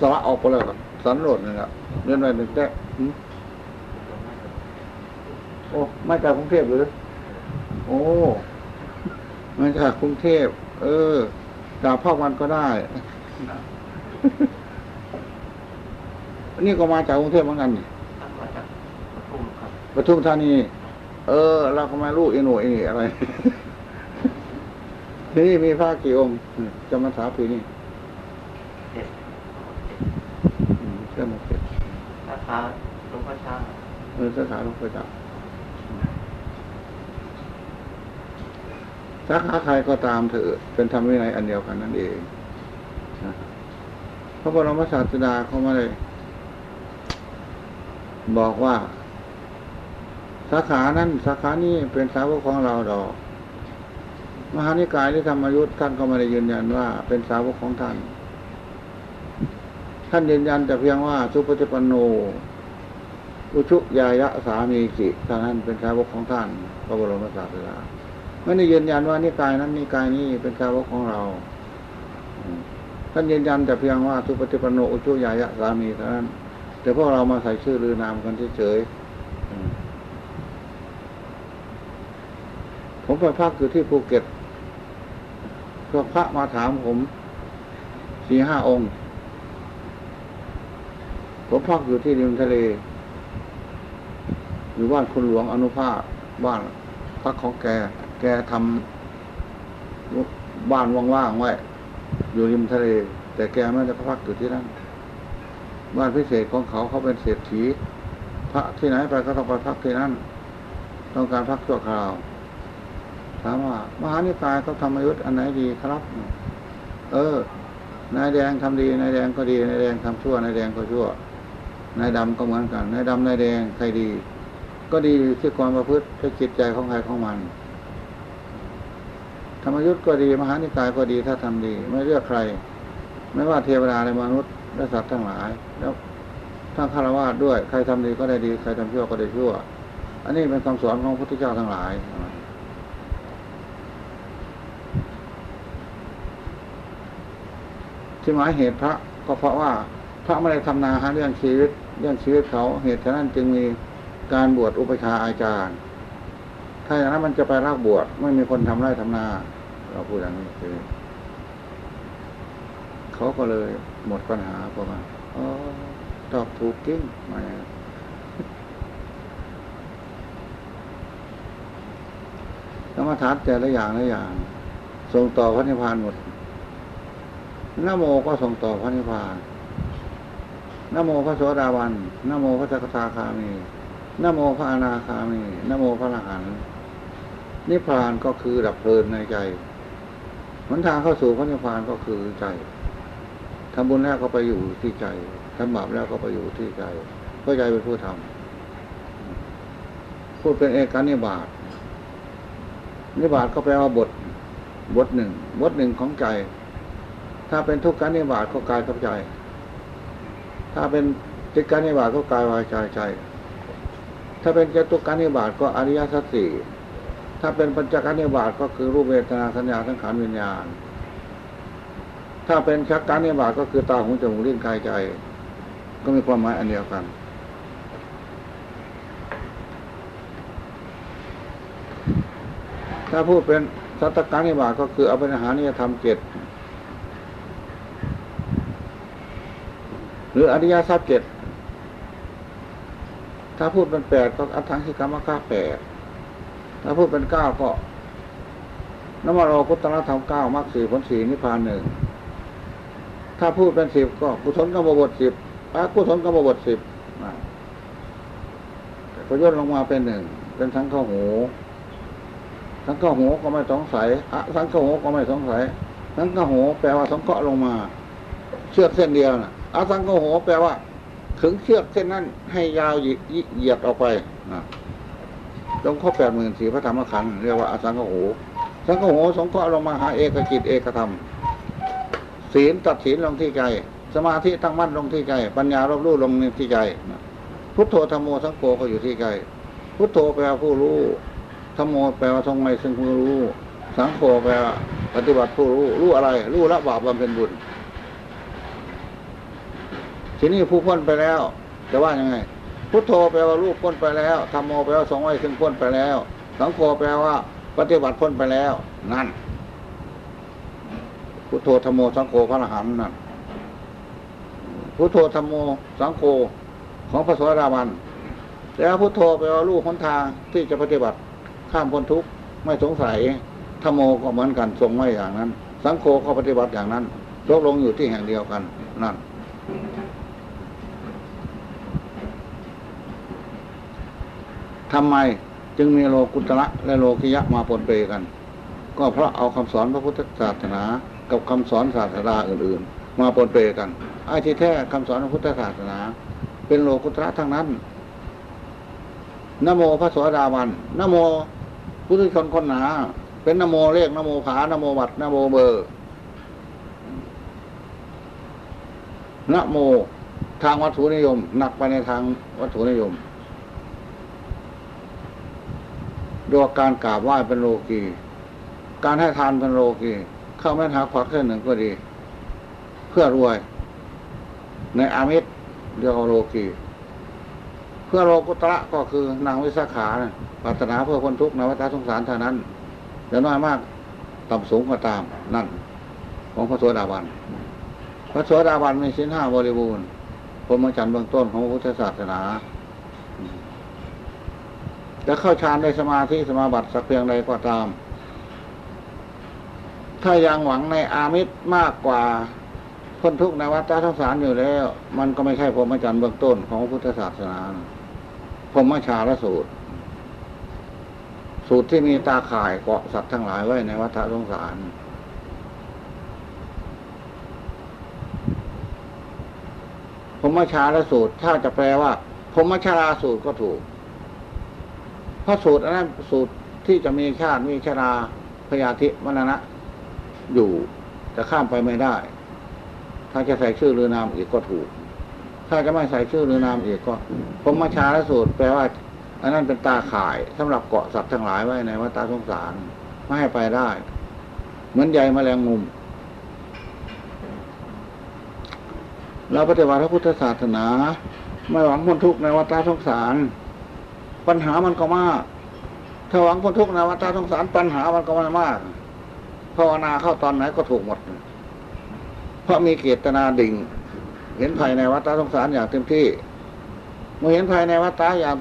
สละออกไปแล้วกับสันโรดนี่แหละเรียนไว้หนึ่งแต่โอ้ไม่จากกรุงเทพหรือ โอ้มาจากกรุงเทพ เออดาบพ่อมันก็ได้ นี่ก็มาจากกรุงเทพเหมือนกันนี่ท่านมาจากปทุมครับปทุมธานี เออ เราก็มาลูกอีหนูอีนี่อะไร ที่นี่มีพระกี่องค์จำพรรษาปีนี้เด็ดอืมเชื่อมาเก็บสาขาหลวงพ่อช้างเออสถานหลวงพ่อจักรสาขาใครก็ตามเถอะเป็นธรรมวินัยอันเดียวกันนั่นเองนะ พระบรมศาสดาเขาม่ได้บอกว่า สาขานั้นสาขานี้เป็นสาวกของเราดอก มหานิกายที่ธรรมยุทธ์ท่านก็ไม่ได้ยืนยันว่า เป็นสาวกของท่าน ท่านยืนยันแต่เพียงว่าสุปฏิปันโน อุชุยายะสามีจิท่านนั้นเป็นสาวกของท่าน พระบรมศาสดาไม่ได้ยืนยันว่านิกายนั้นนิกายนี้เป็นสาวกของเรา ท่านยืนยันแต่เพียงว่าสุปฏิปันโนอุชุยายะสามีเท่านั้นแต่พวกเรามาใส่ชื่อหรือนามกันเฉยๆผมไปพักอยู่ที่ภูเก็ตพวกพระมาถามผมสี่ห้าองค์ ผมพักอยู่ที่ริมทะเล อยู่บ้านคุณหลวงอนุภาพบ้านพักของแก แกทำบ้านว่างๆไว้ อยู่ริมทะเล แต่แกไม่ได้พักอยู่ที่นั่นบ้านพิเศษของเขาเขาเป็นเศรษฐีพระที่ไหนไปก็ต้องไปพักที่นั่น ต้องการพักชั่วคราว ถามว่ามหานิกายเขาทำอายุทธอันไหนดีครับ เออ นายแดงทำดี นายแดงก็ดี นายแดงทำชั่ว นายแดงก็ชั่ว นายดำก็เหมือนกัน นายดำนายแดงใครดี ก็ดีที่ความประพฤติที่จิตใจของใครของมัน ธรรมยุทธ์ก็ดี มหานิกายก็ดีถ้าทำดี ไม่เลือกใคร ไม่ว่าเทวดาและมนุษย์และสัตว์ทั้งหลาย แล้วทั้งฆราวาสด้วย ใครทำดีก็ได้ดี ใครทำชั่วก็ได้ชั่ว อันนี้เป็นคำสอนของพระพุทธเจ้าทั้งหลายที่หมายเหตุพระก็เพราะว่าพระไม่ได้ทำนาหาเรื่องชีวิตเรื่องชีวิตเขาเหตุฉะนั้นจึงมีการบวชอุปชฌาอาจารย์ ถ้าอย่างนั้นมันจะไปรักบวชไม่มีคนทำไร่ทำนา เราพูดอย่างนี้คือเขาก็เลยหมดปัญหาประมาณอ๋อตอบถูกจริงมาอย่างนั้นกรรมฐานแต่ละอย่างละอย่าง ส่งต่อพระนิพพานหมดนโมก็ส่งต่อพระนิพพานนโมพระโสดาบันนโมพระจักตาคามีนโมพระอนาคามีนโมพระอรหันต์นิพพานก็คือดับเพลินในใจ หนทางเข้าสู่พระนิพพานก็คือใจทำบุญแล้วก็ไปอยู่ที่ใจทำบาปแล้วก็ไปอยู่ที่ใจเพราะใจเป็นผู้ทำพูดเป็นเอกานิบาตนิบาตก็แปลว่าบท บทหนึ่ง บทหนึ่งของใจ ถ้าเป็นทุกขานิบาตก็กายกับใจ ถ้าเป็นจิตการนิบาตก็กายวายใจใจ ถ้าเป็นเจตุการนิบาตก็อริยสัจสี่ ถ้าเป็นปัญจการนิบาตก็คือรูปเวทนาสัญญาสังขารวิญญาณ ถ้าเป็นชักการนิบาตก็คือตาหูจมูกลิ้นกายใจ ก็มีความหมายอันเดียวกัน ถ้าพูดเป็นสัตตการนิบาตก็คือเอาเป็นอาหานิยธรรมเจ็ดหรืออริยสัจเจ็ดถ้าพูดเป็นแปดก็อัตถังคิกรรมค่าแปด ถ้าพูดเป็นเก้าก็นมโรกุตตรธรรมเก้ามรรคสี่ผลสี่นิพพานหนึ่งถ้าพูดเป็นสิบก็กุศลกรรมบทสิบอกุศลกรรมบทสิบก็ย่นลงมาเป็นหนึ่งเป็นทั้งข้าหูทั้งข้าหูก็ไม่สงสัยอะทั้งข้าหูก็ไม่สงสัยทั้งข้าหูแปลว่าสงเคราะห์ลงมา เชือกเส้นเดียวนะอะทั้งข้าหูแปลว่า ถึงเชือกเส้นนั้นให้ยาวเหยียดออกไปนะ จงข้อแปดหมื่นสี่พระธรรมขันธ์เรียกว่าอสังขโหสังขโหสงเคราะห์ลงมาหาเอกกิจเอกธรรม ศีลตัดศีลลงที่ใจ สมาธิตั้งมั่นลงที่ใจ ปัญญารบรู้ลงที่ใจพุทโธธรรมโมสังโฆก็อยู่ที่ใจพุทโธแปลว่าผู้รู้ธรรมโมแปลว่าทรงไม่ซึ่งผู้รู้ สังโฆแปลว่าปฏิบัติผู้รู้รู้อะไร รู้ละบาปบำเพ็ญบุญทีนี้ผู้พ้นไปแล้ว จะว่ายังไง พุทโธแปลว่ารูปพ้นไปแล้วธรรมโมแปลว่าทรงไว้ซึ่งพ้นไปแล้ว สังโฆแปลว่าปฏิบัติพ้นไปแล้ว นั่น พุทโธธรรมโมสังโฆพระอรหันต์นั่นพุทโธธรรมโมสังโฆของพระสวัสดาบันแล้วพุทโธแปลว่าลูกหนทางที่จะปฏิบัติข้ามพ้นทุกข์ไม่สงสัยธรรมโมก็เหมือนกันทรงไว้อย่างนั้น สังโฆก็ปฏิบัติอย่างนั้นตกลงอยู่ที่แห่งเดียวกัน นั่น ทำไมจึงมีโลกุตระและโลกิยะมาปนเปกัน ก็เพราะเอาคำสอนพระพุทธศาสนา กับคำสอนศาสนาอื่นๆ มาปนเปกันไอ้ที่แท้คำสอนพระพุทธศาสนา เป็นโลกุตระทั้งนั้นนโมพระสวสดาวันนโมพุทธชนคนหนา เป็นนโมเลขนโมผานโมวัดนโมเบอร์นโมทางวัตถุนิยม หนักไปในทางวัตถุนิยม ดยการกราบไหว้เป็นโลกี การให้ทานเป็นโลกีเข้าแม่หาขวักแค่หนึ่งก็ดี เพื่อรวย ในอามิตรเรียกว่าโลกีเพื่อโลกุตระก็คือนางวิสาขาปรารถนาเพื่อพ้นทุกข์ในวัฏสงสารเท่านั้นจะน้อยมากต่ำสูงก็ตามนั่น ของพระโสดาบันพระโสดาบันมีสินห้าบริบูรณ์พรหมจรรย์เบื้องต้นของพุทธศาสนา จะเข้าฌานในสมาธิสมาบัติสักเพียงใดก็ตาม ถ้ายังหวังในอามิตรมากกว่าพ้นทุกข์ในวัฏสงสารอยู่แล้ว มันก็ไม่ใช่พรหมจรรย์เบื้องต้นของพระพุทธศาสนาพรหมชาลสูตร สูตรที่มีตาข่ายเกาะสัตว์ทั้งหลายไว้ในวัฏสงสารพรหมชาลสูตร ถ้าจะแปลว่าพรหมชาลาสูตรก็ถูก เพราะสูตรอันนั้นสูตรที่จะมีชาติมีชราพยาธิมรณะ อยู่จะข้ามไปไม่ได้ ถ้าจะใส่ชื่อหรือนามอีกก็ถูก ถ้าจะไม่ใส่ชื่อหรือนามอีกก็พรหมชาและสูตรแปลว่า อันนั้นเป็นตาข่ายสำหรับเกาะสัตว์ทั้งหลายไว้ในวัฏสงสารไม่ให้ไปได้ เหมือนใยแมลงมุมเราปฏิบัติพระพุทธศาสนา ไม่หวังพ้นทุกข์ในวัฏสงสาร ปัญหามันก็มากถ้าหวังพ้นทุกข์ในวัฏสงสารปัญหามันก็ไม่มากภาวนาเข้าตอนไหนก็ถูกหมด เพราะมีเกตนาดิ่ง เห็นภายในวัฏสงสารอย่างเต็มที่เมื่อเห็นภายในวัฏอย่าง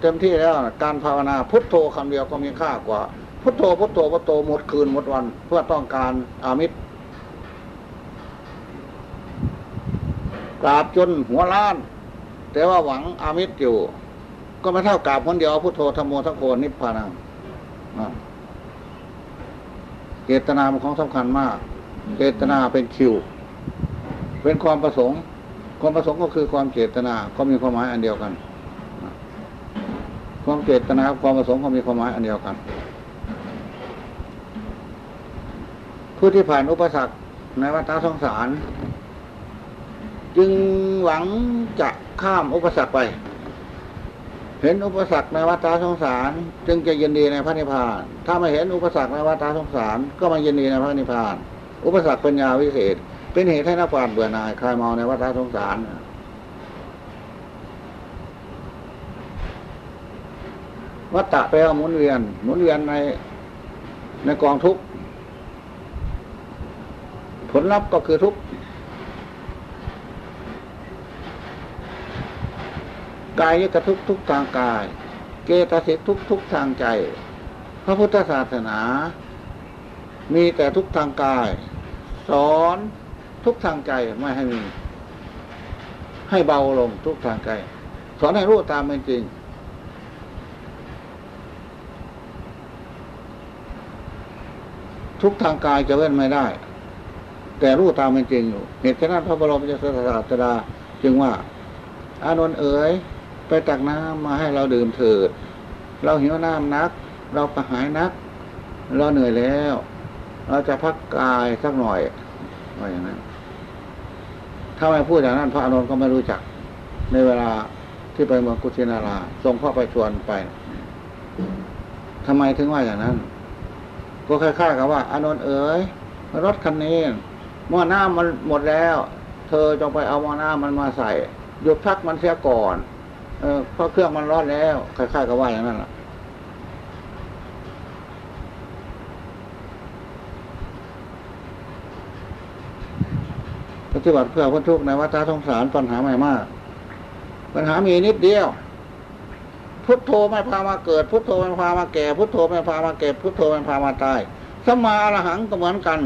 เต็มที่แล้ว การภาวนาพุทโธคำเดียวก็มีค่ากว่า พุทโธพุทโธพุทโธหมดคืนหมดวัน เพื่อต้องการอามิตรกราบจนหัวล้าน แต่ว่าหวังอามิตรอยู่ ก็ไม่เท่ากราบคนเดียวพุทโธธรรมโมทั้งโกนิพพานังเจตนาเป็นของสำคัญมาก เจตนาเป็นคิว เป็นความประสงค์ ความประสงค์ก็คือความเจตนา ก็มีความหมายอันเดียวกัน ความเจตนาความประสงค์ก็มีความหมายอันเดียวกัน ผู้ที่ผ่านอุปสรรคในวัฏสงสาร จึงหวังจะข้ามอุปสรรคไป เห็นอุปสรรคในวัฏสงสาร จึงจะยินดีในพระนิพพาน ถ้าไม่เห็นอุปสรรคในวัฏสงสาร ก็ไม่ยินดีในพระนิพพาน อุปสรรคปัญญาวิเศษ เป็นเหตุให้นักปราชญ์เบื่อหน่ายคลายเมาในวัฏสงสารวัฏฏะแปลว่าหมุนเวียน หมุนเวียนในในกองทุกผลลัพธ์ก็คือทุกข์ กายกทุกทุกทางกาย เกตสิกทุกทุกทางใจ พระพุทธศาสนา มีแต่ทุกทางกาย สอนทุกทางใจไม่ให้มี ให้เบาลงทุกทางใจ สอนให้รู้ตามเป็นจริงทุกทางกายจะเว้นไม่ได้ แต่รู้ตามเป็นจริงอยู่ เหตุฉะนั้นพระบรมศาสดาจึงว่า อานนท์เอ๋ย ไปตักน้ำมาให้เราดื่มเถิด เราหิวน้ำนัก เรากระหายนัก เราเหนื่อยแล้ว เราจะพักกายสักหน่อยว่าอย่างนั้นถ้าไม่พูดอย่างนั้นพระอานนก็ไม่รู้จัก ในเวลาที่ไปเมืองกุชินาราทรงเข้าไปชวนไปทำไมถึงว่าอย่างนั้น ก็คล้ายๆกับว่าอานนเอ๋ยรถคันนี้หม้อน้ำมันหมดแล้ว เธอจงไปเอาหม้อน้ำมันมาใส่หยุดพักมันเสียก่อน เออเพราะเครื่องมันร้อนแล้วคล้ายๆกับว่าอย่างนั้นแหละปฏิบัติเพื่อพ้นทุกข์ในวัฏสงสารปัญหาไม่มาก ปัญหามีนิดเดียว พุทโธไม่พามาเกิด พุทโธไม่พามาแก่ พุทโธไม่พามาเก็บ พุทโธไม่พามาตายสัมมาอรหังก็เหมือนกัน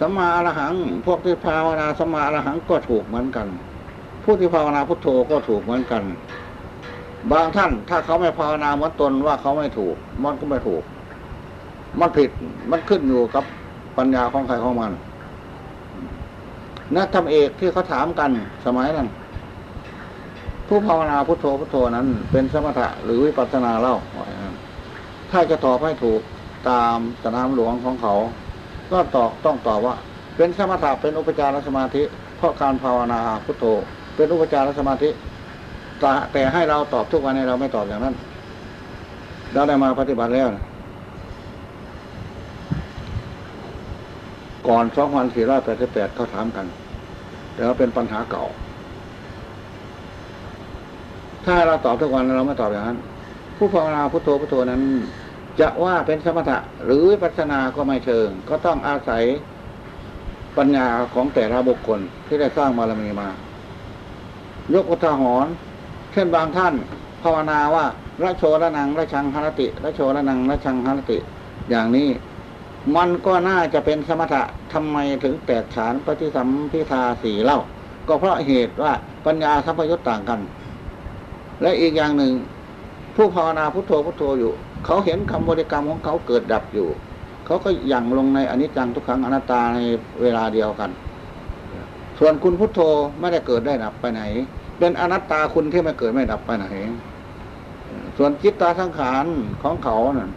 สัมมาอรหัง พวกที่ภาวนาสัมมาอรหังก็ถูกเหมือนกัน ผู้ที่ภาวนาพุทโธก็ถูกเหมือนกัน บางท่านถ้าเขาไม่ภาวนาเหมือนตนว่าเขาไม่ถูก มันก็ไม่ถูก มันผิดมันขึ้นอยู่กับปัญญาของใครของมันนักธรรมเอกที่เขาถามกันสมัยนั้นผู้ภาวนาพุทโธพุทโธนั้น เป็นสมถะหรือวิปัสสนาเล่าถ้าจะตอบให้ถูกตามสนามหลวงของเขา ก็ตอบต้องตอบว่า เป็นสมถะเป็นอุปจารสมาธิ เพราะการภาวนาพุทโธ เป็นอุปจารสมาธิ แต่ให้เราตอบทุกวันนี้เราไม่ตอบอย่างนั้น เราได้มาปฏิบัติแล้วนะก่อนสองพันสี่ร้อยแปดสิบแปดเขาถามกันแต่ว่าเป็นปัญหาเก่า ถ้าเราตอบทุกวันเราไม่ตอบอย่างนั้น ผู้ภาวนาพุทโธพุทโธนั้น จะว่าเป็นสมถะหรือปัสนาก็ไม่เชิง ก็ต้องอาศัยปัญญาของแต่ละบุคคลที่ได้สร้างบารมีมา ยกอุทาหรณ์ ช่นบางท่าน ภาวนาว่าระโชระนังระชังหรติระโชระนังระชังหรติ อย่างนี้มันก็น่าจะเป็นสมถะทำไมถึงแตกฉานปฏิสัมพิทาสีเล่า ก็เพราะเหตุว่าปัญญาสัมพยุตต่างกัน และอีกอย่างหนึ่ง ผู้ภาวนาพุทโธพุทโธอยู่ เขาเห็นคำบริกรรมของเขาเกิดดับอยู่ เขาก็ยังลงในอนิจจังทุกขังอนัตตาในเวลาเดียวกัน ส่วนคุณพุทโธไม่ได้เกิดได้ดับไปไหน เป็นอนัตตาคุณที่ไม่เกิดไม่ดับไปไหนส่วนจิตตาสังขารของเขาน่ะ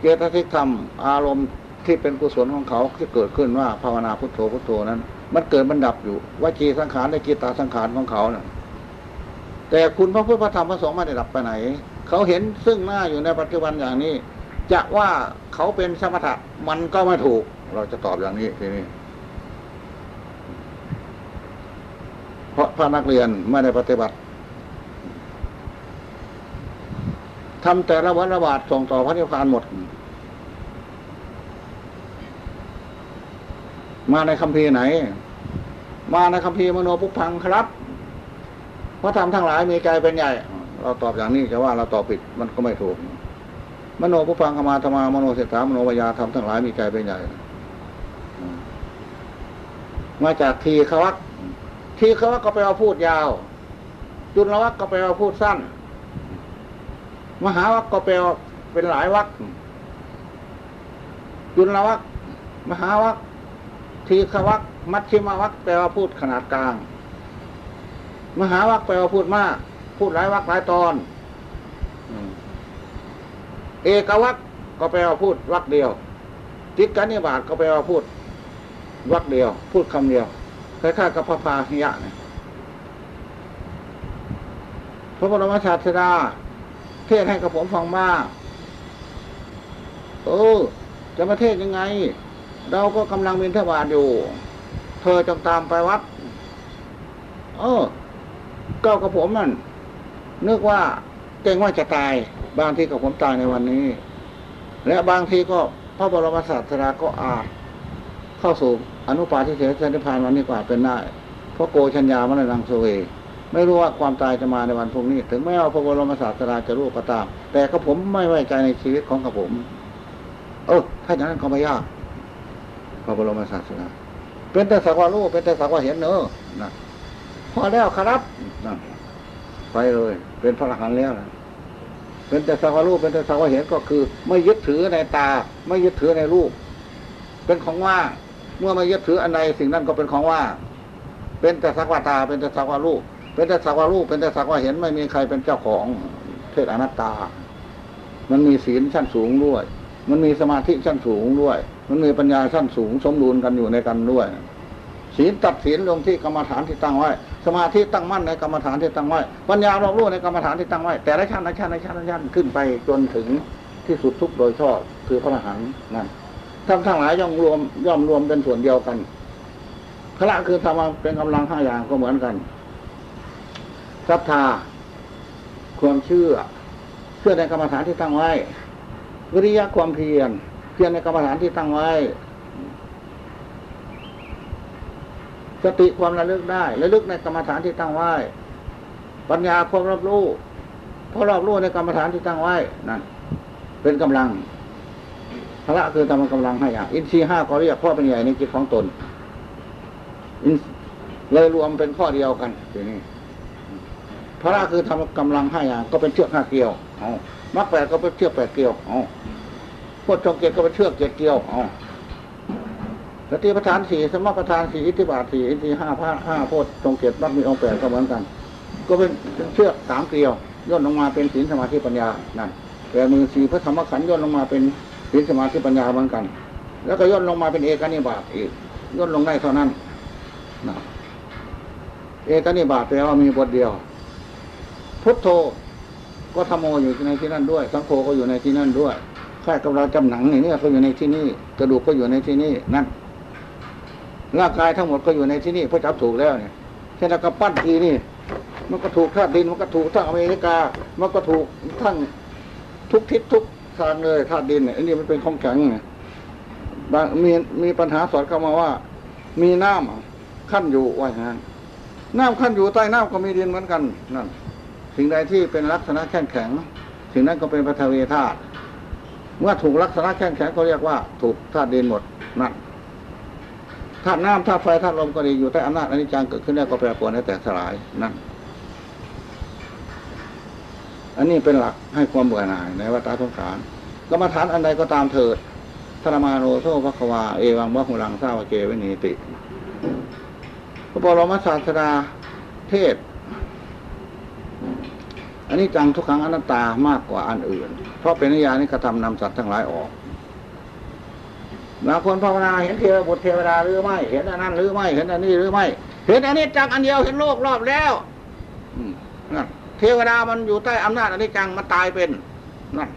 เจตสิกธรรมอารมณ์ที่เป็นกุศลของเขาที่เกิดขึ้นว่าภาวนาพุทโธพุทโธนั้น มันเกิดมันดับอยู่ว่าจีสังขารในจิตตาสังขารของเขาน่ะแต่คุณพระพุทธพระธรรมพระสงฆ์ไม่ได้ดับไปไหน เขาเห็นซึ่งหน้าอยู่ในปัจจุบันอย่างนี้ จะว่าเขาเป็นสมถะมันก็ไม่ถูก เราจะตอบอย่างนี้ทีนี้ เพ ราะพระนักเรียนไม่ได้ปฏิบัติทำแต่ละวันละบาทส่งต่อพระนิพพานหมด มาในคัมภีร์ไหน มาในคัมภีร์มโนปุพังครับพราะทำทั้งหลายมีใจเป็นใหญ่ เราตอบอย่างนี้จะว่าเราตอบผิดมันก็ไม่ถูก มโนปุพังขมาธรรมามโนเสถามโนวิยาทำทั้งหลายมีใจเป็นใหญ่ มาจากทีขวัก ทีขวักก็ไปเอาพูดยาว จุลวักก็ไปเอาพูดสั้น มหาวักก็ไปเอาเป็นหลายวักจุลวักมหาวักทีขวักมัชชิมวักแปลว่าพูดขนาดกลาง มหาวักแปลว่าพูดมาก พูดหลายวักหลายตอนเอกวักก็แปลว่าพูดวักเดียวติดกันนิบาตก็แปลว่าพูดวักเดียว พูดคำเดียว คล้ายๆกับพระพาหิยะเนี่ยพระบรมศาสดาเทศให้กับผมฟังมากเออจะมาเทศยังไง เราก็กำลังบินทบาทอยู่ เธอจงตามไปวัด เออเก้ากับผมนั่นนึกว่าเก่งว่าจะตาย บางทีกับผมตายในวันนี้ และบางทีก็พระบรมศาสดาก็อาจ เข้าสู่อนุปาทิเสสนิพานวันนี้กว่าเป็นได้เพราะโกชัญญามรณังโสเว ไม่รู้ว่าความตายจะมาในวันพรุ่งนี้ ถึงแม้ว่าพระบรมศาสดาจะรู้ก็ตาม แต่ก็ผมไม่ไว้ใจในชีวิตของกับผม เออถ้าอย่างนั้นก็ไม่ยากพระบรมศาสดาเป็นแต่สักว่ารู้เป็นแต่สักว่าเห็นเนอะนะพอแล้วครับนะไปเลย เป็นพระอรหันต์แล้วนะเป็นแต่สักว่ารู้เป็นแต่สักว่าเห็นก็คือ ไม่ยึดถือในตา ไม่ยึดถือในรูป เป็นของว่าง เมื่อไม่ยึดถืออันใดสิ่งนั้นก็เป็นของว่างเป็นแต่สักว่าตา เป็นแต่สักว่ารูปเป็นแต่สักว่ารูปเป็นแต่สักว่าเห็นไม่มีใครเป็นเจ้าของเทศอนัตตา มันมีศีลชั้นสูงด้วย มันมีสมาธิชั้นสูงด้วย มันมีปัญญาชั้นสูง สมดุลกันอยู่ในกันด้วยศีลตัดศีลลงที่กรรมฐานที่ตั้งไว้ สมาธิตั้งมั่นในกรรมฐานที่ตั้งไว้ปัญญารอบรู้ในกรรมฐานที่ตั้งไว้ แต่ละชั้นละชั้นละชั้นละชั้นขึ้นไปจนถึงที่สุดทุกโดยชอบคือพระอรหันต์นั่น ทั้งทั้งหลายย่อมรวมย่อมรวมเป็นส่วนเดียวกันพระคือธรรมเป็นกำลังห้าอย่างก็เหมือนกันศรัทธาความเชื่อ เชื่อในกรรมฐานที่ตั้งไว้ วิริยะความเพียรเพียรในกรรมฐานที่ตั้งไว้ สติความระลึกได้ระลึกในกรรมฐานที่ตั้งไว้ ปัญญาความรอบรู้เพราะรอบรู้ในกรรมฐานที่ตั้งไว้นั่นเป็นกำลัง พระคือทำกำลังให้อย่างอินทรีห้าก็เรียกพ่อเป็นใหญ่ในจิตของตนเลยรวมเป็นข้อเดียวกันทีนี้พระคือทำกำลังห้าอย่างก็เป็นเชือกห้าเกลียวเอามรรคแปดก็เป็นเชือกแปดเกลียวเอาพุทธจงเกตก็เป็นเชือกเจ็ดเกลียวเอาสติปัฏฐานสี่สมปัฏฐานสี่อิทธิบาทสี่อินทรีห้าพระห้าโพชจงเกตมรรคมีองค์แปดก็เหมือนกัน ก็เป็นเชือกสามเกลียวย่นลงมาเป็นศีลสมาธิปัญญานั่นแต่มือสีพระธรรมขันย่นลงมาเป็น ศีลสมาธิปัญญาเหมือนกัน แล้วก็ย่นลงมาเป็นเอกนิบาตอีกย่นลงได้เท่านั้นนะเอกนิบาตแปลว่ามีบทเดียว พุทโธก็ธรรมโมอยู่ในที่นั่นด้วย สังโฆก็อยู่ในที่นั่นด้วยค่ายกับเราจำหนังนี่เนี่ยก็อยู่ในที่นี่กระดูกก็อยู่ในที่นี่นั่นร่างกายทั้งหมดก็อยู่ในที่นี่เพราะจับถูกแล้วเนี่ยแค่เราก็ปั้นทีนี่ มันก็ถูกธาตุดินมันก็ถูกทั้งอเมริกา มันก็ถูกทั้งทุกทิศทุก ทางเลยธาตุดินเนี่ยอันนี้มันเป็นของแข็งไงบางมีมีปัญหาสอดเข้ามาว่า มีน้ำขั้นอยู่ว่าอย่างนั้นน้ำขั้นอยู่ใต้น้ำก็มีดินเหมือนกันนั่นสิ่งใดที่เป็นลักษณะแข็งแข็งสิ่งนั้นก็เป็นปฐวีธาตุเมื่อถูกลักษณะแข็งแข็งก็เรียกว่า ถูกธาตุดินหมดนั่นธาตุน้ำธาตุไฟธาตุลมก็ดีอยู่ใต้อำนาจอนิจจังเกิดขึ้นแล้วก็แปรปรวนให้แตกสลายนั่น อันนี้เป็นหลักให้ความเบื่อหน่ายในวัฏสงสารกรรมฐานอันใดก็ตามเถิดธรรมาโนโซภควาเอวังวะหุลังสาวเกวินีติ พระบรมศาสดาเทศ อันนี้จังทุกครั้งอนัตตามากกว่าอันอื่น เพราะเป็นนิยานิกระทำนำสัตว์ทั้งหลายออกบางคนภาวนาเห็นเทวบุตรเทวดาหรือไม่ เห็นอันนั้นหรือไม่ เห็นอันนี้หรือไม่ เห็นอันนี้จังอันเดียวเห็นโลกรอบแล้วอืมนั่น เทวดามันอยู่ใต้อำนาจอนิจจังมันตายเป็นนั่น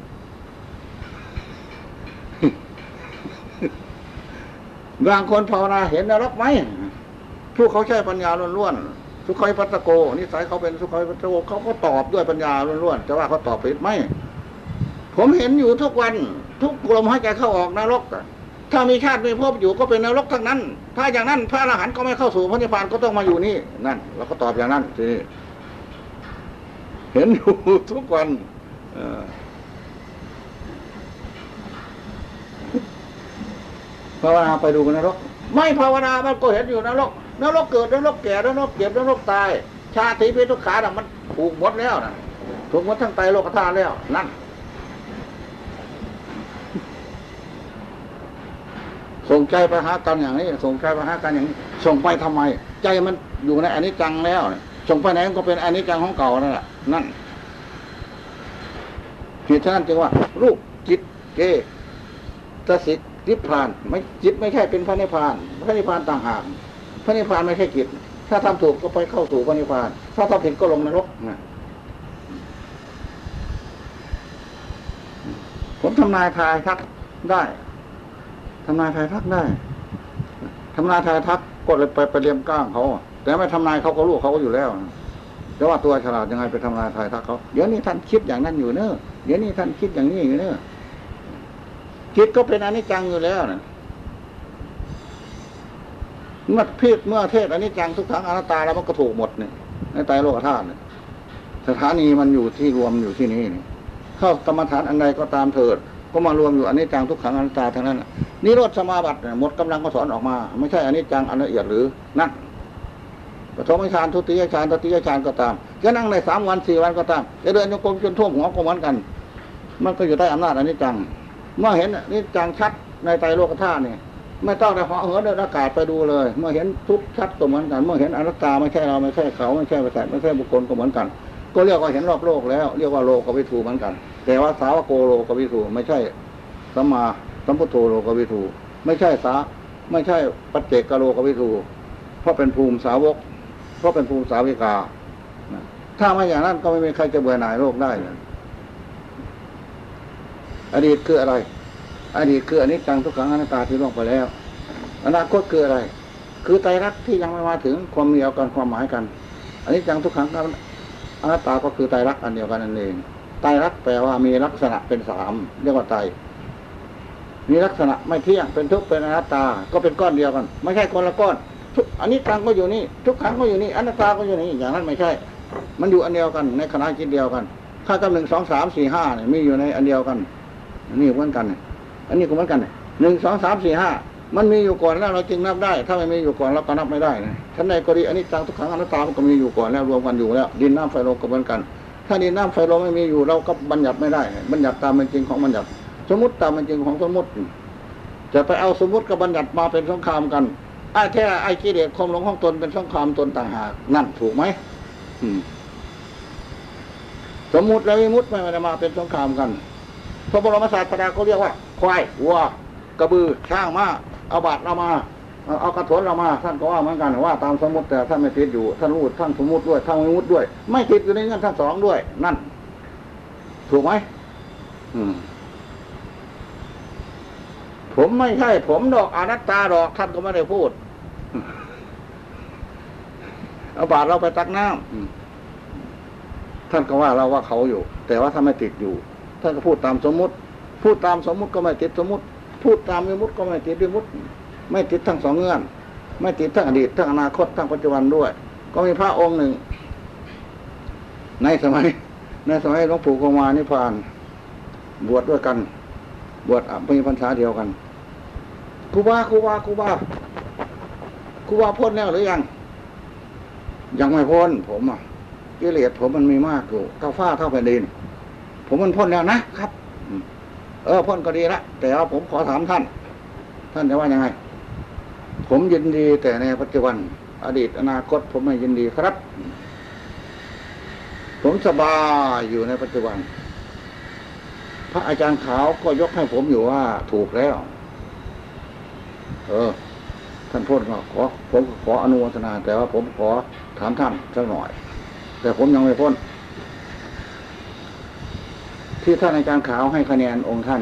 บางคนภาวนาเห็นนรกไหมผู้เขาใช้ปัญญาล้วนๆสุขัยปัตโกนิสัยเขาเป็นสุขัยปัตโกเขาก็ตอบด้วยปัญญาล้วนๆแต่ว่าเขาตอบผิดไหมผมเห็นอยู่ทุกวัน ทุกลมหายใจเข้าออกนรกถ้ามีชาติมีภพอยู่ก็เป็นนรกทั้งนั้น ถ้าอย่างนั้นพระอรหันต์ก็ไม่เข้าสู่พระนิพพานก็ต้องมาอยู่นี่นั่นเราก็ตอบอย่างนั้นทีนี้ เห็นอยู่ทุกวันภาวนาไปดูนรก ไม่ภาวนามันก็เห็นอยู่นรกนรกเกิดนรกแก่นรกเก็บนรกตาย ชาติเป็นทุกขาน่ะมันถูกหมดแล้วนะถูกหมดทั้งไตรโลกธาตุแล้ว นั่น ส่งใจไปหากันอย่างนี้ ส่งใจไปหากันอย่างนี้ ส่งไปทำไม ใจมันอยู่ในอนิจจังแล้ว ส่งไปไหนมันก็เป็นอนิจจังของเก่านั่นแหละ นั่นเหตุฉะนั้นจึงว่า รูปจิตเกตสิกนิพพาน ไม่จิตไม่ใช่เป็นพระนิพพานพระนิพพานต่างหากพระนิพพานไม่ใช่จิต ถ้าทำถูกก็ไปเข้าสู่พระนิพพาน ถ้าทำผิดก็ลงนรกนะผมทำนายทายทักได้ทำนายทายทักได้ทำนายทายทักก็เลยไปไปเรียมก้างเขาแต่ไม่ทำนายเขาก็รู้เขาก็อยู่แล้ว แต่ว่าตัวฉลาดยังไงไปทำนายทายทักเขาเดี๋ยวนี้ท่านคิดอย่างนั้นอยู่เนอะเดี๋ยวนี้ท่านคิดอย่างนี้อยู่เนอะคิดก็เป็นอนิจจังอยู่แล้วนะเมื่อพิษเมื่อเทศอนิจจังทุกครั้งอนัตตาแล้วมันก็ถูกหมดเนี่ยในไตรโลกธาตุเนี่ยสถานีมันอยู่ที่รวมอยู่ที่นี้นี่เข้ากรรมฐานอันใดก็ตามเถิด ก็มารวมอยู่อนิจจังทุกขังอนัตตาทั้งนั้นนิโรธสมาบัติหมดกำลังก็สอนออกมา ไม่ใช่อนิจจังอันละเอียดหรือนั่น ปฐมฌานทุติยฌานตติยฌานก็ตามจะนั่งในสามวันสี่วันก็ตามจะเดินโยกมจนท่วมหัวก็เหมือนกัน มันก็อยู่ใต้อำนาจอนิจจัง เมื่อเห็นอนิจจังชัดในไตรโลกธาตุเนี่ยไม่ต้องได้หาะเหินเดินอากาศไปดูเลย เมื่อเห็นทุกชัดก็เหมือนกัน เมื่อเห็นอนัตตาไม่ใช่เราไม่ใช่เขาไม่ใช่ประสาทไม่ใช่บุคคลก็เหมือนกัน ก็เรียกว่าเห็นรอบโลกแล้ว เรียกว่าโลกวิถูเหมือนกัน แต่ว่าสาวกโกโลกวิถูไม่ใช่สัมมาสัมพุทโธโลกวิถูไม่ใช่สาไม่ใช่ปัจเจกโลกวิถูเพราะเป็นภูมิสาวก เพราะเป็นภูมิสาวิกา ถ้าไม่อย่างนั้นก็ไม่มีใครจะเบื่อหน่ายโลกได้เลยอดีตคืออะไร อดีตคืออนิจจังทุกขังอนัตตาที่ล่วงไปแล้ว อนาคตคืออะไร คือไตรักที่ยังไม่มาถึงความมีเอากันความหมายกัน อันนี้จังทุกขังอนัตตาก็คือไตรักอันเดียวกันนั่นเองไตรักแปลว่ามีลักษณะเป็นสามเรียกว่าไตมีลักษณะไม่เที่ยงเป็นทุกข์เป็นอนัตตา ก็เป็นก้อนเดียวกัน ไม่ใช่คนละก้อน อันนี้ตังก็อยู่นี่ ทุกขังก็อยู่นี่อนัตตาก็อยู่นี่อย่างนั้นไม่ใช่ มันอยู่อันเดียวกันในขณะจิตเดียวกันค่ากับหนึ่งสองสามสี่ห้าเนี่ยมีอยู่ในอันเดียวกันนี่เหมือนกันเนี่ยอันนี้ก็เหมือนกันเนี่ยหนึ่งสองสามสี่ห้ามันมีอยู่ก่อนแล้วเราจึงนับได้ ถ้าไม่มีอยู่ก่อนเราก็นับไม่ได้นะชั้นใดก็ดีอันนี้ตังทุกขังอนัตตามันก็มีอยู่ก่อนแล้วรวมกันอยู่แล้ว ดินน้ำไฟลมก็เหมือนกัน ถ้าดินน้ำไฟลมไม่มีอยู่เราก็บัญญัติไม่ได้บัญญัติตามเป็นจริงของบัญญัติ สมมติตามเป็นจริงของสมมติ จะไปเอาสมมติกับบัญญัติมาเป็นสงครามกัน ไอ้แค่ไอ้กิเลสความหลงของตนเป็นสงครามตนต่างหากนั่นถูกไหมสมมุติและวิมุติไม่ได้มาเป็นสงครามกันพระบรมศาสดาเขาเรียกว่า ควายวัวกระบือช้างม้าเอาบาดเรามา เอากระถนเรามา ท่านก็ว่าเหมือนกันว่าตามสมมติแต่ท่านไม่ติดอยู่ท่านรู้ท่านสมมติด้วยท่านวิมุติด้วย ไม่ติดอยู่ในเงื่อนทั้งสองด้วย นั่น ถูกไหมอืม ผมไม่ใช่ ผมดอกอนัตตาดอกท่านก็ไม่ได้พูด เอาบาดเราไปตักน้ำอืมท่านก็ว่าเราว่าเขาอยู่ แต่ว่าท่านไม่ติดอยู่ ท่านก็พูดตามสมมุติ พูดตามสมมุติก็ไม่ติดสมมุติ พูดตามวิมุติก็ไม่ติดวิมุติ ไม่ติดทั้งสองเงื่อน ไม่ติดทั้งอดีตทั้งอนาคตทั้งปัจจุบันด้วย ก็มีพระองค์หนึ่ง ในสมัย ในสมัยหลวงปู่กงมานิพพาน บวชด้วยกัน บวชอ่มีพรรษาเดียวกันครูบาครูบาครูบาครูบาพ้นแล้วหรือยัง ยังไม่พ้น ผมอะกิเลสผมมันมีมากอยู่เท่าฟ้าเท่าแผ่นดิน ผมมันพ้นแล้วนะครับ เออพ้นก็ดีละแต่ว่าผมขอถามท่าน ท่านจะว่ายังไง ผมยินดีแต่ในปัจจุบัน อดีตอนาคต ผมไม่ยินดีครับ ผมสบายอยู่ในปัจจุบัน พระอาจารย์ขาวก็ยกให้ผมอยู่ว่าถูกแล้ว เออ ท่านพูดก็ขอ ผมขออนุโมทนา แต่ว่าผมขอถามท่านสักหน่อย แต่ผมยังไม่พ้น ที่ท่านอาจารย์ขาวให้คะแนนองค์ท่าน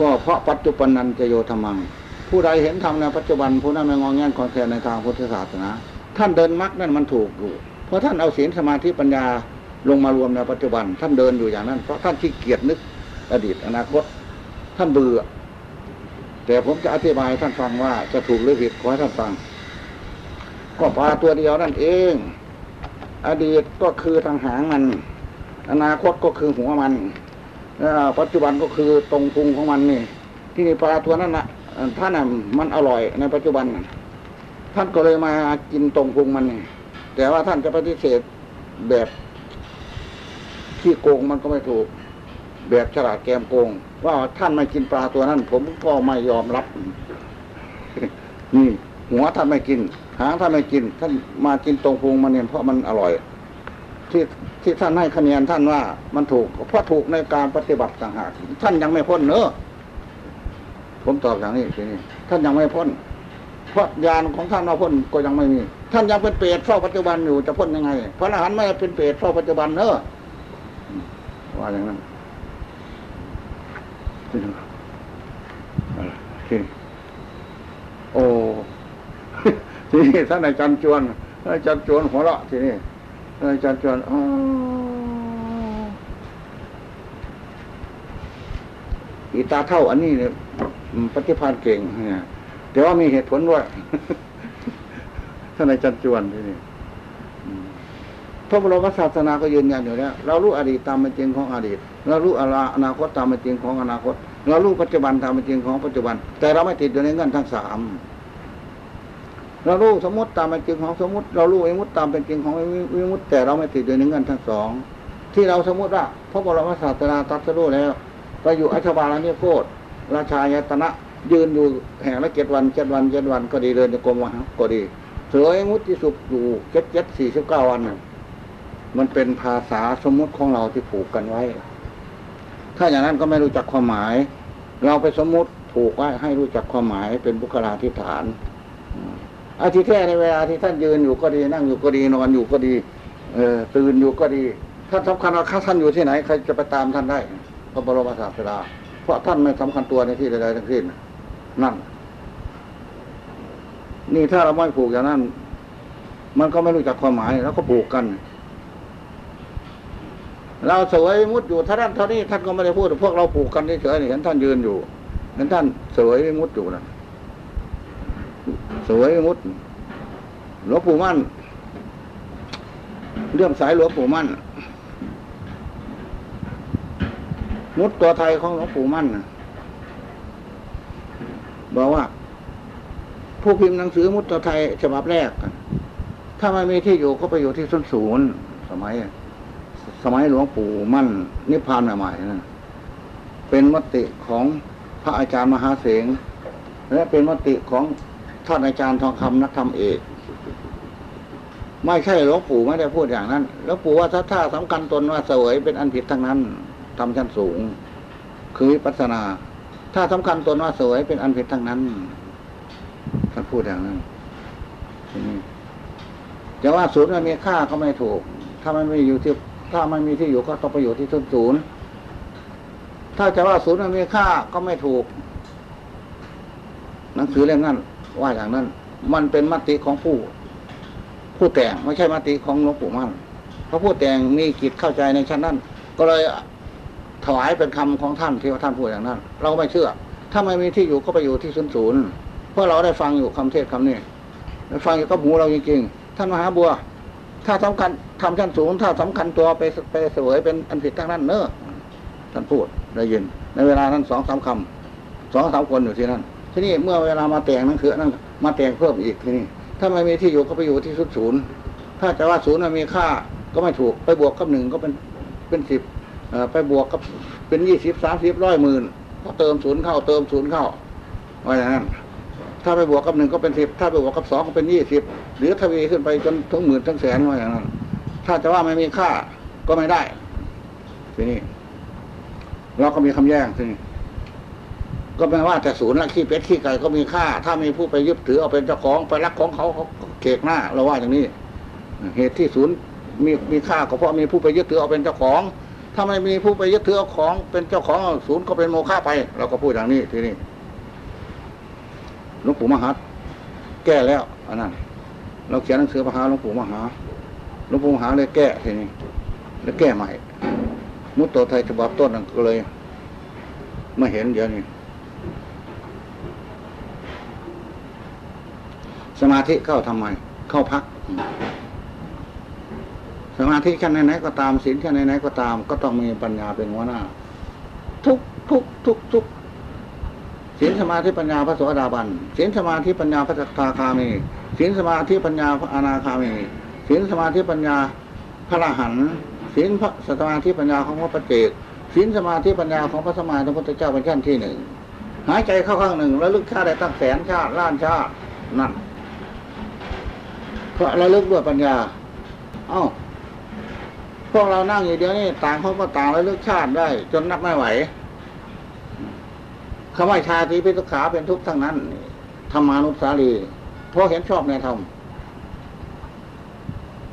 ก็เพราะปัจจุบันนันจะโยธรรมัง ผู้ใดเห็นธรรมในปัจจุบันผู้นั้นไม่งองแงนคอนแคลนในทางพุทธศาสนา ท่านเดินมรรคนั่นมันถูกอยู่เพราะท่านเอาศีลสมาธิปัญญา ลงมารวมในปัจจุบัน ท่านเดินอยู่อย่างนั้น เพราะท่านขี้เกียจนึก อดีตอนาคต ท่านเบื่อ แต่ผมจะอธิบายท่านฟังว่าจะถูกหรือผิดขอให้ท่านฟัง ก็ปลาตัวเดียวนั่นเอง อดีตก็คือทางหางมัน อนาคตก็คือหัวมันปัจจุบันก็คือตรงพุงของมันนี่ ที่นี่ปลาตัวนั้นนะท่านน่ะมันอร่อยในปัจจุบัน ท่านก็เลยมากินตรงพุงมันนี่แต่ว่าท่านจะปฏิเสธแบบ ที่โกงมันก็ไม่ถูก แบบฉลาดแกมโกง ว่าท่านไม่กินปลาตัวนั้น ผมก็ไม่ยอมรับนี่หัวท่านไม่กิน หางท่านไม่กิน ท่านมากินตรงพุงมันเนี่ยเพราะมันอร่อย ที่ที่ท่านให้คะแนนท่านว่ามันถูกเพราะถูกในการปฏิบัติต่างหากท่านยังไม่พ้นเนอะผมตอบอย่างนี้ทีนี้ท่านยังไม่พ้นเพราะญาณของท่านว่าพ้นก็ยังไม่มี ท่านยังเป็นเปรตเฝ้าปัจจุบันอยู่จะพ้นยังไงพระอรหันต์ไม่เป็นเปรตเฝ้าปัจจุบันเนอะ ว่าอย่างนั้นทีนี้อะไรทีนี้โอ้ทีนี้ท่านอาจารย์จวนท่านอาจารย์จวนหัวเราะทีนี้ท่านอาจารย์จวนอ๋ออีตาเท่าอันนี้เนี่ยปฏิภาณเก่งเนี่ยแต่ว่ามีเหตุผลด้วยท่านอาจารย์จวนที่นี้อืม พระบรมศาสนาก็ยืนยันอยู่แล้ว เรารู้อดีตตามเป็นจริงของอดีต เรารู้อนาคตตามเป็นจริงของอนาคต เรารู้ปัจจุบันตามเป็นจริงของปัจจุบัน แต่เราไม่ติดอยู่ในเงื่อนทั้งสามเรารู้สมมติตามเป็นจริงของสมมติ เรารู้วิมุตตามเป็นจริงของวิมุตแต่เราไม่ติดอยู่ในเงื่อนทั้งสองที่เราสมมติว่าพระบรมศาสนาตรัสรู้แล้วไปอยู่อัชบาลนิโคตราชายตนะยืนอยู่แห่งละเจ็ดวันเจ็ดวันเจ็ดวันก็ดีเดินจะกรมวะก็ดีเสวยมุติสุขอยู่เจ็ดเจ็ดสี่สิบเก้าวันน่ะ มันเป็นภาษาสมมุติของเราที่ผูกกันไว้ ถ้าอย่างนั้นก็ไม่รู้จักความหมาย เราไปสมมุติผูกไว้ให้รู้จักความหมายเป็นบุคลาธิฐานอาทิแท้ในเวลาที่ท่านยืนอยู่ก็ดีนั่งอยู่ก็ดีนอนอยู่ก็ดีเออตื่นอยู่ก็ดีท่านสำคัญว่าท่านอยู่ที่ไหนใครจะไปตามท่านได้พระบรมศาสดาเพราะท่านไม่สำคัญตัวในที่ใดๆทั้งสิ้นนั่น นี่ถ้าเราไม่ผูกอย่างนั้น มันก็ไม่รู้จักความหมายแล้วก็ผูกกัน เราเสวยมุดอยู่ท่านั้นเท่านี้ท่านก็ไม่ได้พูดพวกเราผูกกันเฉยๆเห็นท่านยืนอยู่เห็นท่านเสวยมุดอยู่นะเสวยมุดหลวงปู่มั่น เรื่องสายหลวงปู่มั่น มุดตัวไทยของหลวงปู่มั่นนะบอกว่า ผู้พิมพ์หนังสือมุดตตไทยฉบับแรก ถ้าไม่มีที่อยู่ก็ไปอยู่ที่ส้นศูนย์สมัย สมัยหลวงปู่มั่นนิพพานใหม่ๆนะเป็นมติของพระอาจารย์มหาเสงและเป็นมติของท่านอาจารย์ทองคำนักธรรมเอกไม่ใช่หลวงปู่ไม่ได้พูดอย่างนั้นหลวงปู่ว่าถ้าถ้าสำคัญตนว่าเสวยเป็นอันผิดทั้งนั้นทำชั้นสูง คือวิปัสสนา ถ้าสำคัญตนว่าเสวยเป็นอันผิดทั้งนั้นท่านพูดอย่างนั้นจะว่าศูนย์มันมีค่าก็ไม่ถูก ถ้ามันไม่อยู่ที่ ถ้ามันมีที่อยู่ก็ต้องไปอยู่ที่ต้นศูนย์ ถ้าจะว่าศูนย์มันมีค่าก็ไม่ถูก หนังสือเล่มนั้น ว่าอย่างนั้น มันเป็นมติของผู้ ผู้แต่งไม่ใช่มติของหลวงปู่มั่นเพราะผู้แต่งมีกิจเข้าใจในชั้นนั้น ก็เลยถวายเป็นคำของท่านที่ว่าท่านพูดอย่างนั้น เราไม่เชื่อ ถ้าไม่มีที่อยู่ก็ไปอยู่ที่ศูนย์ศูนย์เพราะเราได้ฟังอยู่คำเทศคำนี้ได้ฟังอยู่กับหูเราจริงๆท่านมหาบัว ถ้าสำคัญทำชั้นสูง ถ้าสำคัญตัวไปไปเสวยเป็นอันผิดทั้งนั้นเนอะท่านพูดได้ยิน ในเวลานั้นสองสามคำสองสามคนอยู่ที่นั่นที่นี่เมื่อเวลามาแต่งหนังสือนั่นมาแต่งเพิ่มอีกที่นี่ถ้าไม่มีที่อยู่ก็ไปอยู่ที่สุดศูนย์ ถ้าจะว่าศูนย์มันมีค่าก็ไม่ถูกไปบวกกับหนึ่งก็เป็นเป็นสิบเอ่อไปบวกกับเป็นยี่สิบสามสิบร้อยหมื่นก็เติมศูนย์เข้าเติมศูนย์เข้าว่าอย่างนั้น ถ้าไปบวกกับหนึ่งก็เป็นสิบถ้าไปบวกกับสองก็เป็นยี่สิบหรือทวีขึ้นไปจนถึงหมื่นถึงแสนว่าอย่างนั้น ถ้าจะว่าไม่มีค่าก็ไม่ได้ ทีนี้เราก็มีคำแย้งทีนี้ก็ไม่ว่าแต่ศูนย์ละขี้เป็ดขี้ไก่ก็มีค่า ถ้ามีผู้ไปยึดถือเอาเป็นเจ้าของไปรักของเขาเขาเกกหน้า เราว่าอย่างนี้ เหตุที่ศูนย์มีมีค่าก็เพราะมีผู้ไปยึดถือเอาเป็นเจ้าของ ถ้าไม่มีผู้ไปยึดถือเอาของเป็นเจ้าของศูนย์ก็เป็นโมฆะไป เราก็พูดอย่างนี้ทีนี้ หลวงปู่มหัสแก้แล้วอันนั้นเราเขียนหนังสือพระหาหลวงปู่มหาหลวงปู่มหาเลยแก้ทีนี้แล้วแก้ใหม่ มุตโตไทยฉบับต้นนั่นก็เลยไม่เห็นเดี๋ยวนี้สมาธิเข้าทำไม เข้าพัก สมาธิขั้นไหนๆก็ตามศีลขั้นไหนๆก็ตาม ก็ต้องมีปัญญาเป็นหัวหน้า ทุกทุกทุกทุก ศีลสมาธิปัญญาพระโสดาบันศีลสมาธิปัญญาพระสักทาคามีศีลสมาธิปัญญาพระอนาคามีศีลสมาธิปัญญาพระรหันศีลพระสมาธิปัญญาของพระปฏิเจกศีลสมาธิปัญญาของพระสมมาสัมพุทธเจ้าเป็นขั้นที่หนึ่งหายใจเข้าข้างหนึ่งแล้วลึกชาติได้ตั้งแสนชาติล้านชาตินั่นเพราะระลึกด้วยปัญญา เอ้าพวกเรานั่งอยู่เดียวนี้ต่างเขาก็ต่างระลึกชาติได้ จนนับไม่ไหว คำว่าชาติพิทุกขาเป็นทุกข์ทั้งนั้นธรรมานุสารีเพราะเห็นชอบในธรรม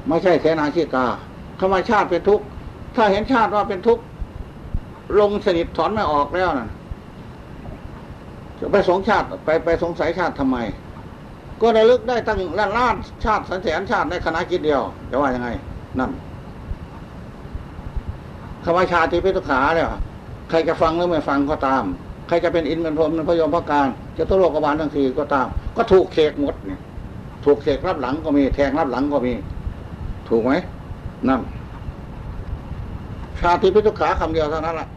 ไม่ใช่เสนาชิกาคำว่าชาติเป็นทุกข์ถ้าเห็นชาติว่าเป็นทุกข์ลงสนิทถอนไม่ออกแล้วนะจะไปสงชาติไปไปสงสัยชาติทำไม ก็ระลึกได้ตั้งล้านล้านชาติสันแสนชาติในคณะกิจเดียวจะว่ายังไง นั่นคำว่าชาติพิทุกขาเนี่ยใครจะฟังหรือไม่ฟังก็ตาม ใครจะเป็นอินเป็นพรมเป็นพยมพระการจะตุโลกบาลทั้งสี่ก็ตาม ก็ถูกเขกหมดเนี่ยถูกเขกรับหลังก็มี แทงรับหลังก็มี ถูกไหมนั่นชาติพิทุกขาคำเดียวเท่านั้นแหละ